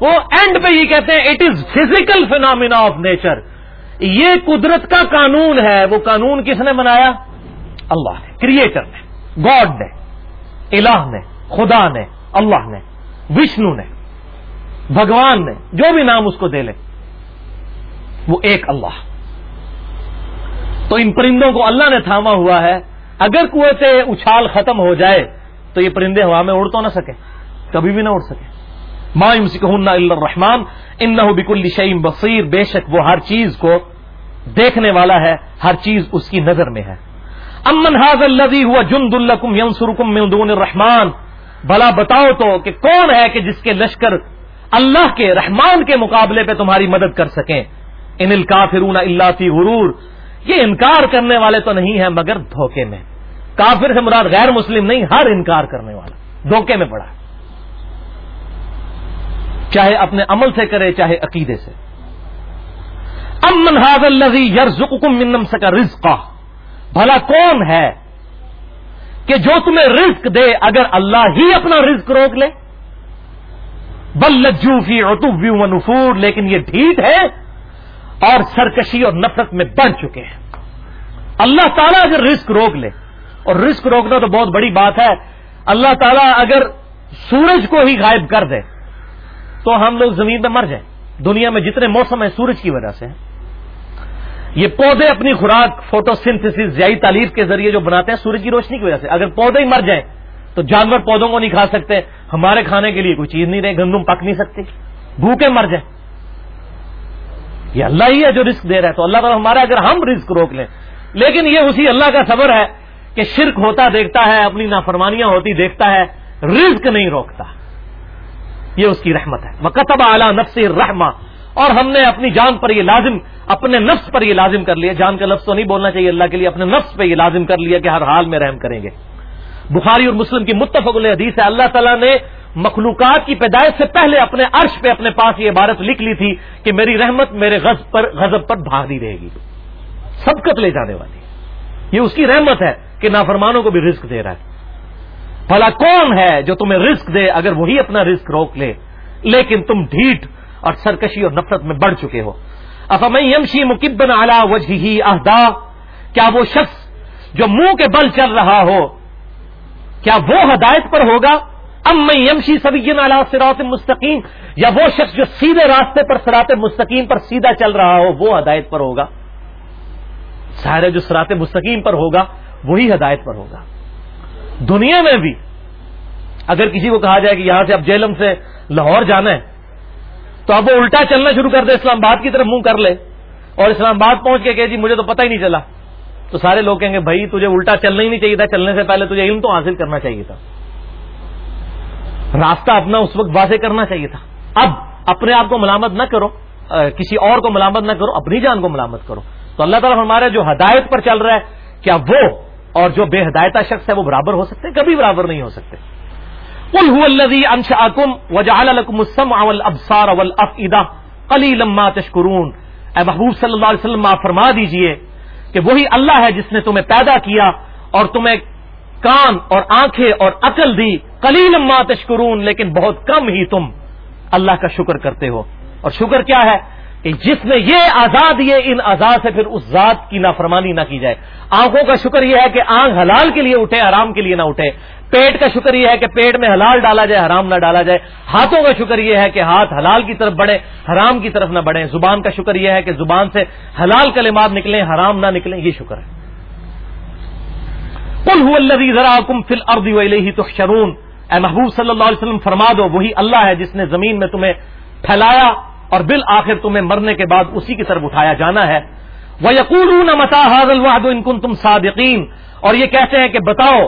وہ اینڈ پہ یہ کہتے ہیں it is physical phenomena of nature یہ قدرت کا قانون ہے۔ وہ قانون کس نے بنایا؟ اللہ نے۔ کریٹر نے۔ گاڈ نے۔ الہ نے۔ خدا نے۔ اللہ نے۔ وشنو نے۔ بھگوان نے جو بھی نام اس کو دے لے، وہ ایک اللہ۔ تو ان پرندوں کو اللہ نے تھاما ہوا ہے۔ اگر کنویں سے اچھال ختم ہو جائے، تو یہ پرندے ہوا میں اڑ تو نہ سکے، کبھی بھی نہ اڑ سکے۔ ماں سکون الرحمان ان نہ بک الشعیم بصیر بے شک وہ ہر چیز کو دیکھنے والا ہے، ہر چیز اس کی نظر میں ہے۔ امن حاض الزی ہوا جند الکم یمسرکم مدون الرحمان بھلا بتاؤ تو کہ کون ہے کہ جس کے لشکر اللہ کے رحمان کے مقابلے پہ تمہاری مدد کر سکیں۔ ان الکافرون اللہ فی غرور۔ یہ انکار کرنے والے تو نہیں ہیں مگر دھوکے میں۔ کافر سے مراد غیر مسلم نہیں، ہر انکار کرنے والا۔ دھوکے میں پڑا۔ چاہے اپنے عمل سے کرے، چاہے عقیدے سے۔ امن حاض الزی یرزقکم من سکا رزقا۔ بھلا کون ہے کہ جو تمہیں رزق دے اگر اللہ ہی اپنا رزق روک لے؟ بل لجوفی اتوبی و نفور، لیکن یہ ڈھیٹ ہے اور سرکشی اور نفرت میں بڑھ چکے ہیں۔ اللہ تعالیٰ اگر رزق روک لے، اور رزق روکنا تو بہت بڑی بات ہے۔ اللہ تعالیٰ اگر سورج کو ہی غائب کر دے، تو ہم لوگ زمین پہ مر جائیں۔ دنیا میں جتنے موسم ہیں سورج کی وجہ سے۔ یہ پودے اپنی خوراک فوٹو سنتھس زیائی تعلیف کے ذریعے جو بناتے ہیں سورج کی روشنی کی وجہ سے۔ اگر پودے ہی مر جائیں تو جانور پودوں کو نہیں کھا سکتے، ہمارے کھانے کے لیے کوئی چیز نہیں رہے، گندم پک نہیں سکتی بھوکے مر جائیں۔ یہ اللہ ہی ہے جو رسک دے رہا ہے۔ تو اللہ تعالیٰ ہمارا اگر ہم رسک روک لیں۔ لیکن یہ اسی اللہ کا صبر ہے کہ شرک ہوتا، دیکھتا ہے، اپنی نافرمانیاں ہوتی، دیکھتا ہے، رزق نہیں روکتا۔ یہ اس کی رحمت ہے۔ وہ اعلیٰ نفس رحما اور ہم نے اپنی جان پر یہ لازم، اپنے نفس پر یہ لازم کر لیا۔ جان کا لفظ تو نہیں بولنا چاہیے، اللہ کے لیے اپنے نفس پہ یہ لازم کر لیا کہ ہر حال میں رحم کریں گے۔ بخاری اور مسلم کی متفق حدیث ہے، اللہ تعالیٰ نے مخلوقات کی پیدائش سے پہلے اپنے عرش پہ، اپنے پاس یہ عبارت لکھ لی تھی کہ میری رحمت میرے غزب پر غزب پر بھاگی رہے گی۔ سبقت لے جانے والی۔ یہ اس کی رحمت ہے کہ نافرمانوں کو بھی رزق دے رہا ہے۔ بھلا کون ہے جو تمہیں رزق دے اگر وہی اپنا رزق روک لے؟ لیکن تم ڈھیٹ اور سرکشی اور نفرت میں بڑھ چکے ہو۔ افام یمشی مکبن اعلی وجہ اہدا کیا وہ شخص جو منہ کے بل چل رہا ہو کیا وہ ہدایت پر ہوگا؟ ام میں یمشی سبین اعلیٰ سرات مستقیم، یا وہ شخص جو سیدھے راستے پر سرات مستقیم پر سیدھا چل رہا ہو، وہ ہدایت پر ہوگا؟ سارے جو سرات مستقیم پر ہوگا، وہی ہدایت پر ہوگا۔ دنیا میں بھی، اگر کسی کو کہا جائے کہ یہاں سے اب جیلم سے لاہور جانا ہے، تو اب وہ الٹا چلنا شروع کر دے، اسلام آباد کی طرف منہ کر لے۔ اور اسلام آباد پہنچ کے کہ جی مجھے تو پتہ ہی نہیں چلا۔ تو سارے لوگ کہیں گے، بھائی، تجھے الٹا چلنا ہی نہیں چاہیے تھا، چلنے سے پہلے تجھے علم تو حاصل کرنا چاہیے تھا۔ راستہ اپنا اس وقت واضح کرنا چاہیے تھا۔ اب اپنے آپ کو ملامت نہ کرو کسی اور کو ملامت نہ کرو، اپنی جان کو ملامت کرو۔ تو اللہ تعالیٰ ہمارے جو ہدایت پر چل رہا ہے، کیا وہ اور جو بے ہدایتہ شخص ہے، وہ برابر ہو سکتے کبھی برابر نہیں ہو سکتے۔ تشکرون اے محبوب صلی اللہ علیہ وسلم فرما دیجیے۔ کہ وہی اللہ ہے جس نے تمہیں پیدا کیا اور تمہیں کان اور آنکھیں اور عقل دی۔ کلی لما تشکرون، لیکن بہت کم ہی تم اللہ کا شکر کرتے ہو۔ اور شکر کیا ہے؟ کہ جس نے یہ آزاد، یہ ان آزاد سے پھر اس ذات کی نافرمانی نہ کی جائے۔ آنکھوں کا شکر یہ ہے کہ آنکھ حلال کے لیے اٹھے، آرام کے لیے نہ اٹھے۔ پیٹ کا شکر یہ ہے کہ پیٹ میں حلال ڈالا جائے، حرام نہ ڈالا جائے۔ ہاتھوں کا شکر یہ ہے کہ ہاتھ حلال کی طرف بڑھے حرام کی طرف نہ بڑھے زبان کا شکر یہ ہے کہ زبان سے حلال کلمات نکلیں، حرام نہ نکلیں، یہ شکر ہے۔ ذرا کم فل اے محبوب صلی اللہ علیہ وسلم، فرما دو، وہی اللہ ہے جس نے زمین میں تمہیں پھیلایا اور بالآخر تمہیں مرنے کے بعد اسی کی طرف اٹھایا جانا ہے۔ وہ یقول متا حاضل ان کن تم صادقین اور یہ کہتے ہیں کہ بتاؤ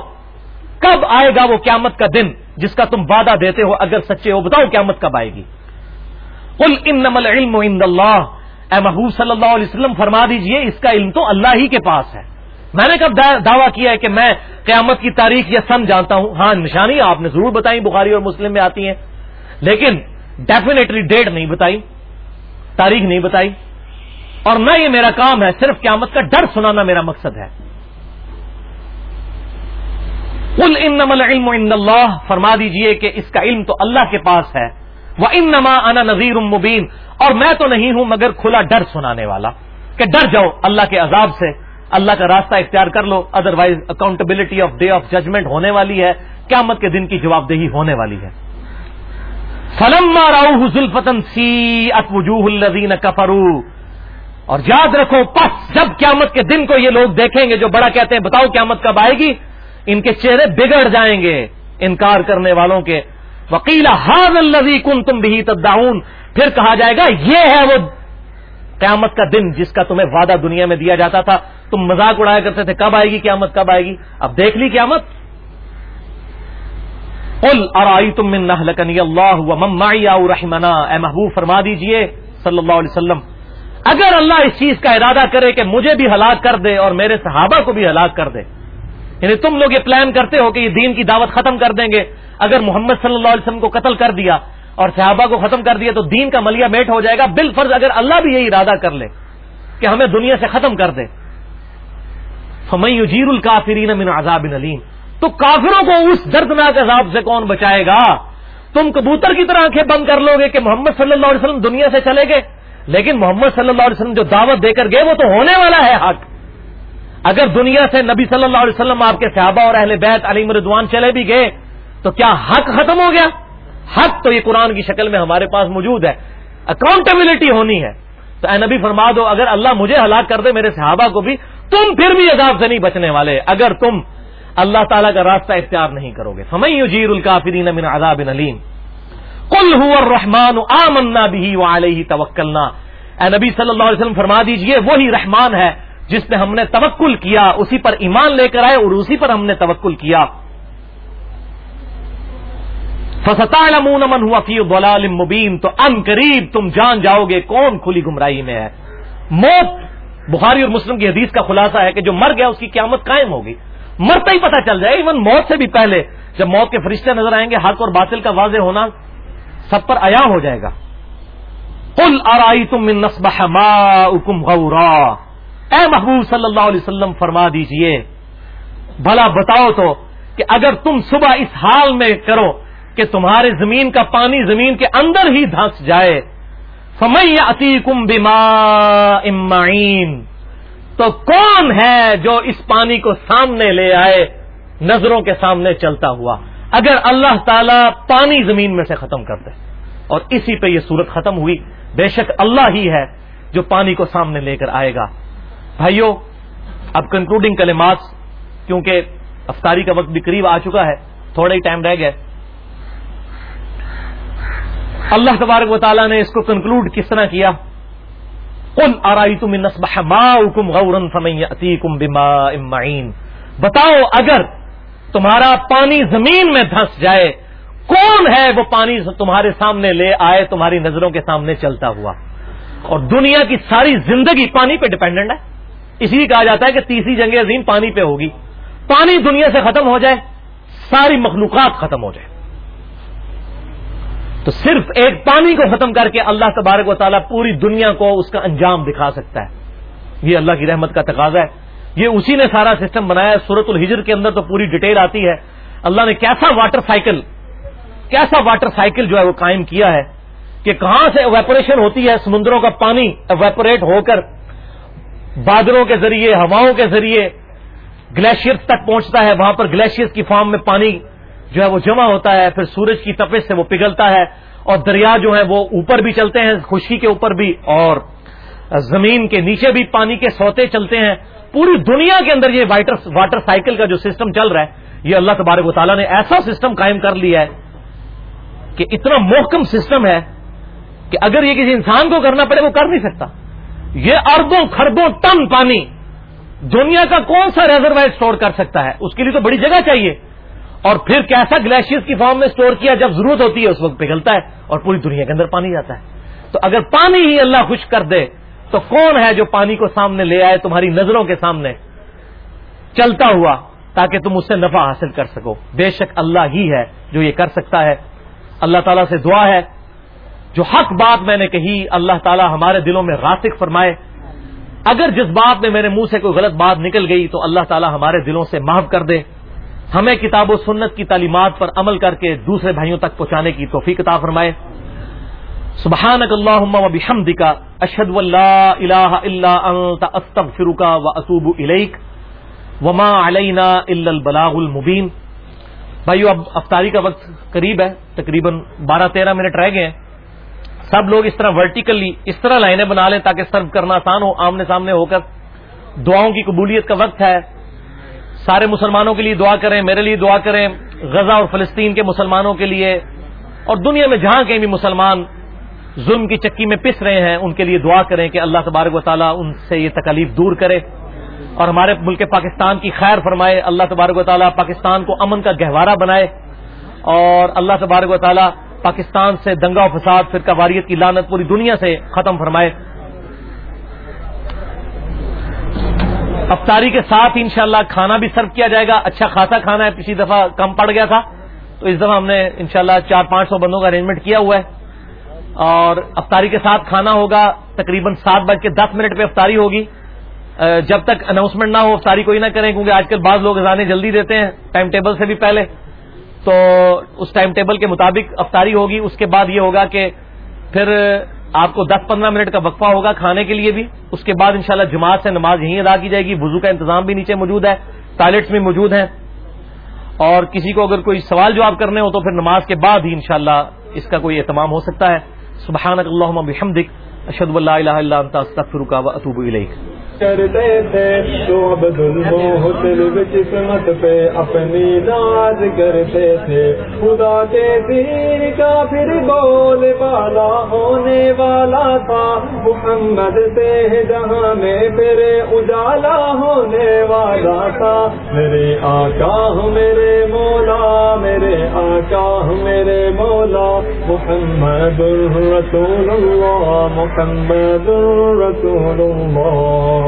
کب آئے گا وہ قیامت کا دن جس کا تم وعدہ دیتے ہو؟ اگر سچے ہو بتاؤ قیامت کب آئے گی۔ کل ان نمل علم اللہ۔ اے محبوب صلی اللہ علیہ وسلم، فرما دیجیے، اس کا علم تو اللہ ہی کے پاس ہے۔ میں نے کب دعویٰ کیا ہے کہ میں قیامت کی تاریخ یا سن جانتا ہوں؟ ہاں نشانی آپ نے ضرور بتائی، بخاری اور مسلم میں آتی ہیں۔ لیکن ڈیفینیٹلی ڈیٹ نہیں بتائی، تاریخ نہیں بتائی۔ اور نہ یہ میرا کام ہے، صرف قیامت کا ڈر سنانا میرا مقصد ہے۔ کل ان نمل علم ان اللہ فرما دیجیے کہ اس کا علم تو اللہ کے پاس ہے۔ وہ ان نما انا نذیر مبین اور میں تو نہیں ہوں مگر کھلا ڈر سنانے والا۔ کہ ڈر جاؤ اللہ کے عذاب سے۔ اللہ کا راستہ اختیار کر لو otherwise accountability of day of judgement ہونے والی ہے۔ قیامت کے دن کی جواب دہی ہونے والی ہے۔ فلم راؤ ذلفتن سی ات وجوہ الزین کفرو اور یاد رکھو، پس جب قیامت کے دن کو یہ لوگ دیکھیں گے جو بڑا کہتے ہیں، بتاؤ قیامت کب آئے گی؟ ان کے چہرے بگڑ جائیں گے انکار کرنے والوں کے۔ وکیلا ہاض الزی کن تم بھی تداؤن پھر کہا جائے گا، یہ ہے وہ قیامت کا دن جس کا تمہیں وعدہ دنیا میں دیا جاتا تھا۔ تم مذاق اڑایا کرتے تھے، کب آئے گی قیامت، کب آئے گی؟ اب دیکھ لی قیامت۔ قل ارائی تم من نہلکنی اللہ و ممائی رحمنا؟ اے محبوب، فرما دیجیے، صلی اللہ علیہ وسلم۔ اگر اللہ اس چیز کا ارادہ کرے کہ مجھے بھی ہلاک کر دے اور میرے صحابہ کو بھی ہلاک کر دے یعنی تم لوگ یہ پلان کرتے ہو کہ یہ دین کی دعوت ختم کر دیں گے۔ اگر محمد صلی اللہ علیہ وسلم کو قتل کر دیا اور صحابہ کو ختم کر دیا تو دین کا ملیا میٹ ہو جائے گا۔ بال فرض اگر اللہ بھی یہی ارادہ کر لے کہ ہمیں دنیا سے ختم کر دے۔ فمئی جیر الکافرین من عذاب علیم تو کافروں کو اس دردناک عذاب سے کون بچائے گا؟ تم کبوتر کی طرح آنکھیں بند کر لو گے کہ محمد صلی اللہ علیہ وسلم دنیا سے چلے گئے، لیکن محمد صلی اللہ علیہ وسلم جو دعوت دے کر گئے وہ تو ہونے والا ہے حق۔ اگر دنیا سے نبی صلی اللہ علیہ وسلم، آپ کے صحابہ اور اہل بیت علی مردوان چلے بھی گئے، تو کیا حق ختم ہو گیا؟ حق تو یہ قرآن کی شکل میں ہمارے پاس موجود ہے۔ اکاؤنٹیبلٹی ہونی ہے۔ تو اے نبی، فرما دو، اگر اللہ مجھے ہلاک کر دے میرے صحابہ کو بھی، تم پھر بھی عذاب سے نہیں بچنے والے۔ اگر تم اللہ تعالیٰ کا راستہ اختیار نہیں کرو گے۔ سمئی جیر الکافرین من عذاب علیم کل رحمان آمنا بھی علیہ توکلنا۔ اے نبی صلی اللہ علیہ وسلم، فرما دیجیے، وہی رحمان ہے۔ جس پہ ہم نے توکل کیا، اسی پر ایمان لے کر آئے اور اسی پر ہم نے توکل کیا۔ فستا من ہوا فی بلال مبین تو ان قریب تم جان جاؤ گے کون کھلی گمراہی میں ہے۔ موت، بخاری اور مسلم کی حدیث کا خلاصہ ہے کہ جو مر گیا اس کی قیامت قائم ہوگی۔ مرتا ہی پتہ چل جائے، ایون موت سے بھی پہلے جب موت کے فرشتے نظر آئیں گے، حق اور باطل کا واضح ہونا سب پر عیا ہو جائے گا۔ کل آرائی تم نسب حکم غورا؟ اے محبوب صلی اللہ علیہ وسلم، فرما دیجیے، بھلا بتاؤ تو کہ اگر تم صبح اس حال میں کرو کہ تمہارے زمین کا پانی زمین کے اندر ہی دھنس جائے فمئی اتی کم بیما امائن تو کون ہے جو اس پانی کو سامنے لے آئے، نظروں کے سامنے چلتا ہوا، اگر اللہ تعالی پانی زمین میں سے ختم کر دے۔ اور اسی پہ یہ صورت ختم ہوئی، بے شک اللہ ہی ہے جو پانی کو سامنے لے کر آئے گا۔ بھائیو، اب کنکلوڈنگ کلمات، کیونکہ افطاری کا وقت بھی قریب آ چکا ہے، تھوڑا ہی ٹائم رہ گیا۔ اللہ تبارک و تعالیٰ نے اس کو کنکلوڈ کس طرح کیا؟ ان آرائی تم نسبہ کم بتاؤ، اگر تمہارا پانی زمین میں دھس جائے، کون ہے وہ پانی تمہارے سامنے لے آئے، تمہاری نظروں کے سامنے چلتا ہوا؟ اور دنیا کی ساری زندگی پانی پہ ڈپینڈنٹ ہے۔ اس لیے کہا جاتا ہے کہ تیسری جنگ عظیم پانی پہ ہوگی۔ پانی دنیا سے ختم ہو جائے، ساری مخلوقات ختم ہو جائے۔ تو صرف ایک پانی کو ختم کر کے اللہ تبارک و تعالیٰ پوری دنیا کو اس کا انجام دکھا سکتا ہے۔ یہ اللہ کی رحمت کا تقاضا ہے۔ یہ اسی نے سارا سسٹم بنایا ہے۔ سورت الحجر کے اندر تو پوری ڈیٹیل آتی ہے۔ اللہ نے کیسا واٹر سائیکل، کیسا واٹر سائیکل جو ہے وہ قائم کیا ہے کہ کہاں سے ایویپوریشن ہوتی ہے، سمندروں کا پانی ایویپوریٹ ہو کر بادلوں کے ذریعے، ہواؤں کے ذریعے گلیشیئر تک پہنچتا ہے۔ وہاں پر گلیشیئر کی فارم میں پانی جو ہے وہ جمع ہوتا ہے، پھر سورج کی تپش سے وہ پگھلتا ہے اور دریا جو ہے وہ اوپر بھی چلتے ہیں، خشکی کے اوپر بھی اور زمین کے نیچے بھی پانی کے سوتے چلتے ہیں۔ پوری دنیا کے اندر یہ واٹر سائیکل کا جو سسٹم چل رہا ہے، یہ اللہ تبارک و تعالیٰ نے ایسا سسٹم قائم کر لیا ہے کہ اتنا محکم سسٹم ہے کہ اگر یہ کسی انسان کو کرنا پڑے وہ کر نہیں سکتا۔ یہ اربوں خربوں ٹن پانی دنیا کا کون سا ریزروائر اسٹور کر سکتا ہے؟ اس کے لیے تو بڑی جگہ چاہیے۔ اور پھر کیسا گلیشیئر کی فارم میں اسٹور کیا جب ضرورت ہوتی ہے، اس وقت پگھلتا ہے اور پوری دنیا کے اندر پانی جاتا ہے۔ تو اگر پانی ہی اللہ خوش کر دے، تو کون ہے جو پانی کو سامنے لے آئے تمہاری نظروں کے سامنے؟ چلتا ہوا، تاکہ تم اس سے نفع حاصل کر سکو۔ بے شک اللہ ہی ہے جو یہ کر سکتا ہے۔ اللہ تعالیٰ سے دعا ہے۔ جو حق بات میں نے کہی، اللہ تعالیٰ ہمارے دلوں میں راسک فرمائے۔ اگر جس بات میں میرے منہ سے کوئی غلط بات نکل گئی تو اللہ تعالیٰ ہمارے دلوں سے معاف کر دے۔ ہمیں کتاب و سنت کی تعلیمات پر عمل کر کے دوسرے بھائیوں تک پہنچانے کی توفیق عطا فرمائے۔ سبحان کا اشد اللہ فرکا و اصوب الیک۔ وما علینا البلاغ المبین۔ بھائیو، اب افطاری کا وقت قریب ہے، تقریباً بارہ تیرہ منٹ رہ گئے ہیں۔ سب لوگ اس طرح ورٹیکلی اس طرح لائنیں بنا لیں تاکہ سرو کرنا آسان ہو، آمنے سامنے ہو کر۔ دعاؤں کی قبولیت کا وقت ہے۔ سارے مسلمانوں کے لیے دعا کریں، میرے لیے دعا کریں۔ غزہ اور فلسطین کے مسلمانوں کے لیے۔ اور دنیا میں جہاں کہیں بھی مسلمان ظلم کی چکی میں پس رہے ہیں، ان کے لیے دعا کریں کہ اللہ تبارک و تعالیٰ ان سے یہ تکلیف دور کرے۔ اور ہمارے ملک پاکستان کی خیر فرمائے۔ اللہ تبارک و تعالیٰ پاکستان کو امن کا گہوارہ بنائے۔ اور اللہ تبارک و تعالیٰ پاکستان سے دنگا و فساد، فرقہ واریت کی لانت پوری دنیا سے ختم فرمائے۔ افطاری کے ساتھ انشاءاللہ کھانا بھی سرو کیا جائے گا۔ اچھا خاصا کھانا ہے، پچھلی دفعہ کم پڑ گیا تھا۔ تو اس دفعہ ہم نے انشاءاللہ چار پانچ سو بندوں کا ارینجمنٹ کیا ہوا ہے۔ اور افطاری کے ساتھ کھانا ہوگا۔ تقریباً سات بج کے دس منٹ پہ افطاری ہوگی۔ جب تک اناؤنسمنٹ نہ ہو، افطاری کوئی نہ کریں، کیونکہ آج کل بعض لوگ اذانے جلدی دیتے ہیں، ٹائم ٹیبل سے بھی پہلے۔ تو اس ٹائم ٹیبل کے مطابق افطاری ہوگی، اس کے بعد یہ ہوگا کہ پھر آپ کو دس پندرہ منٹ کا وقفہ ہوگا کھانے کے لیے بھی۔ اس کے بعد انشاءاللہ جماعت سے نماز یہیں ادا کی جائے گی۔ وضو کا انتظام بھی نیچے موجود ہے، ٹوائلٹس بھی موجود ہیں۔ اور کسی کو اگر کوئی سوال جواب کرنے ہو تو پھر نماز کے بعد ہی انشاءاللہ اس کا کوئی اہتمام ہو سکتا ہے۔ سبحانک اللہم بحمدک اشہد اللہ الہ الا انت، استغفرک و اتوب الیک۔ کرتے تھے تو عبد المحسن قسمت پہ اپنی ناز کرتے تھے۔ خدا کے دین کا پھر بول والا ہونے والا تھا۔ محمد سے جہاں میں پھر اجالا ہونے والا تھا۔ میرے آقا میرے مولا، میرے آقا میرے مولا۔ محمد الرسول اللہ، محمد الرسول اللہ۔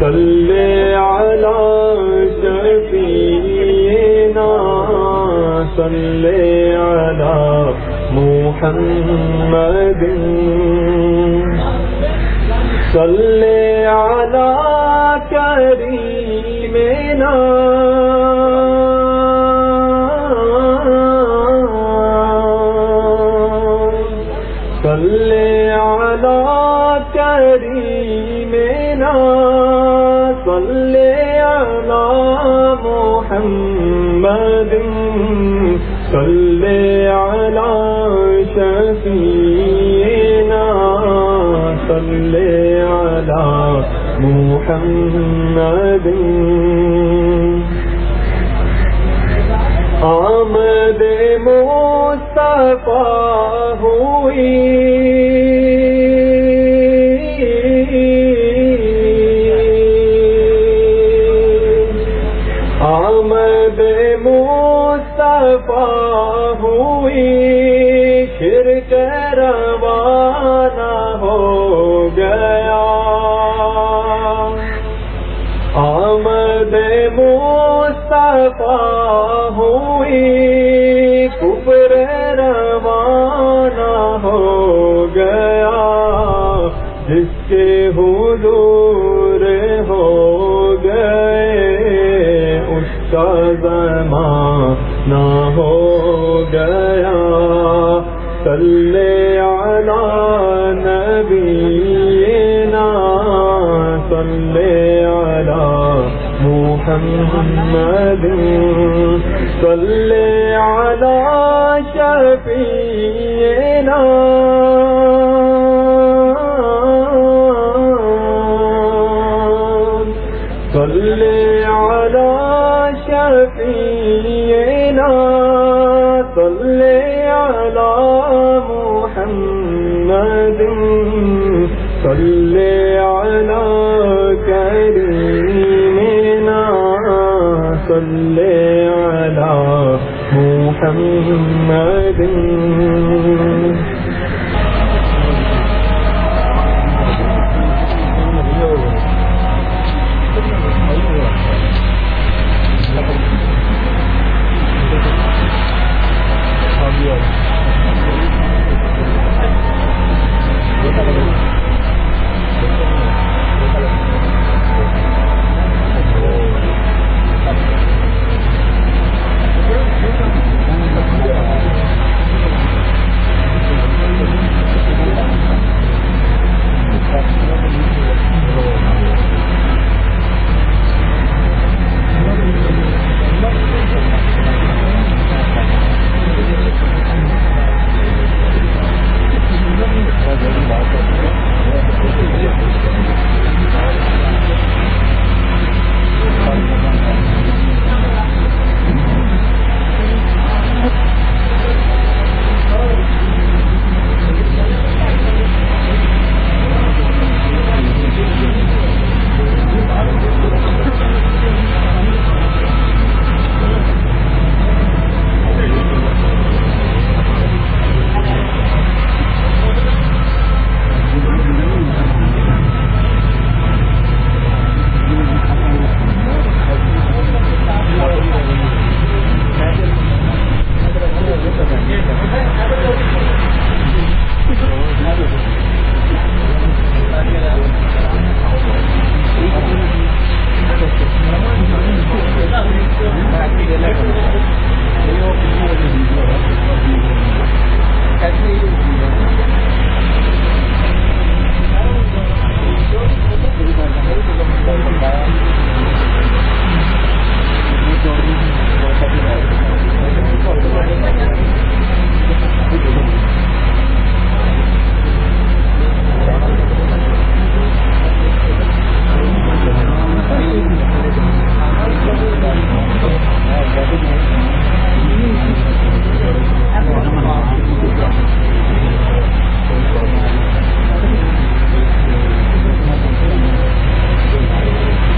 صلی علی شفینا صلی علی محمد. صلی علی کریمنا محمد آمد مصطفیٰ ہوئی۔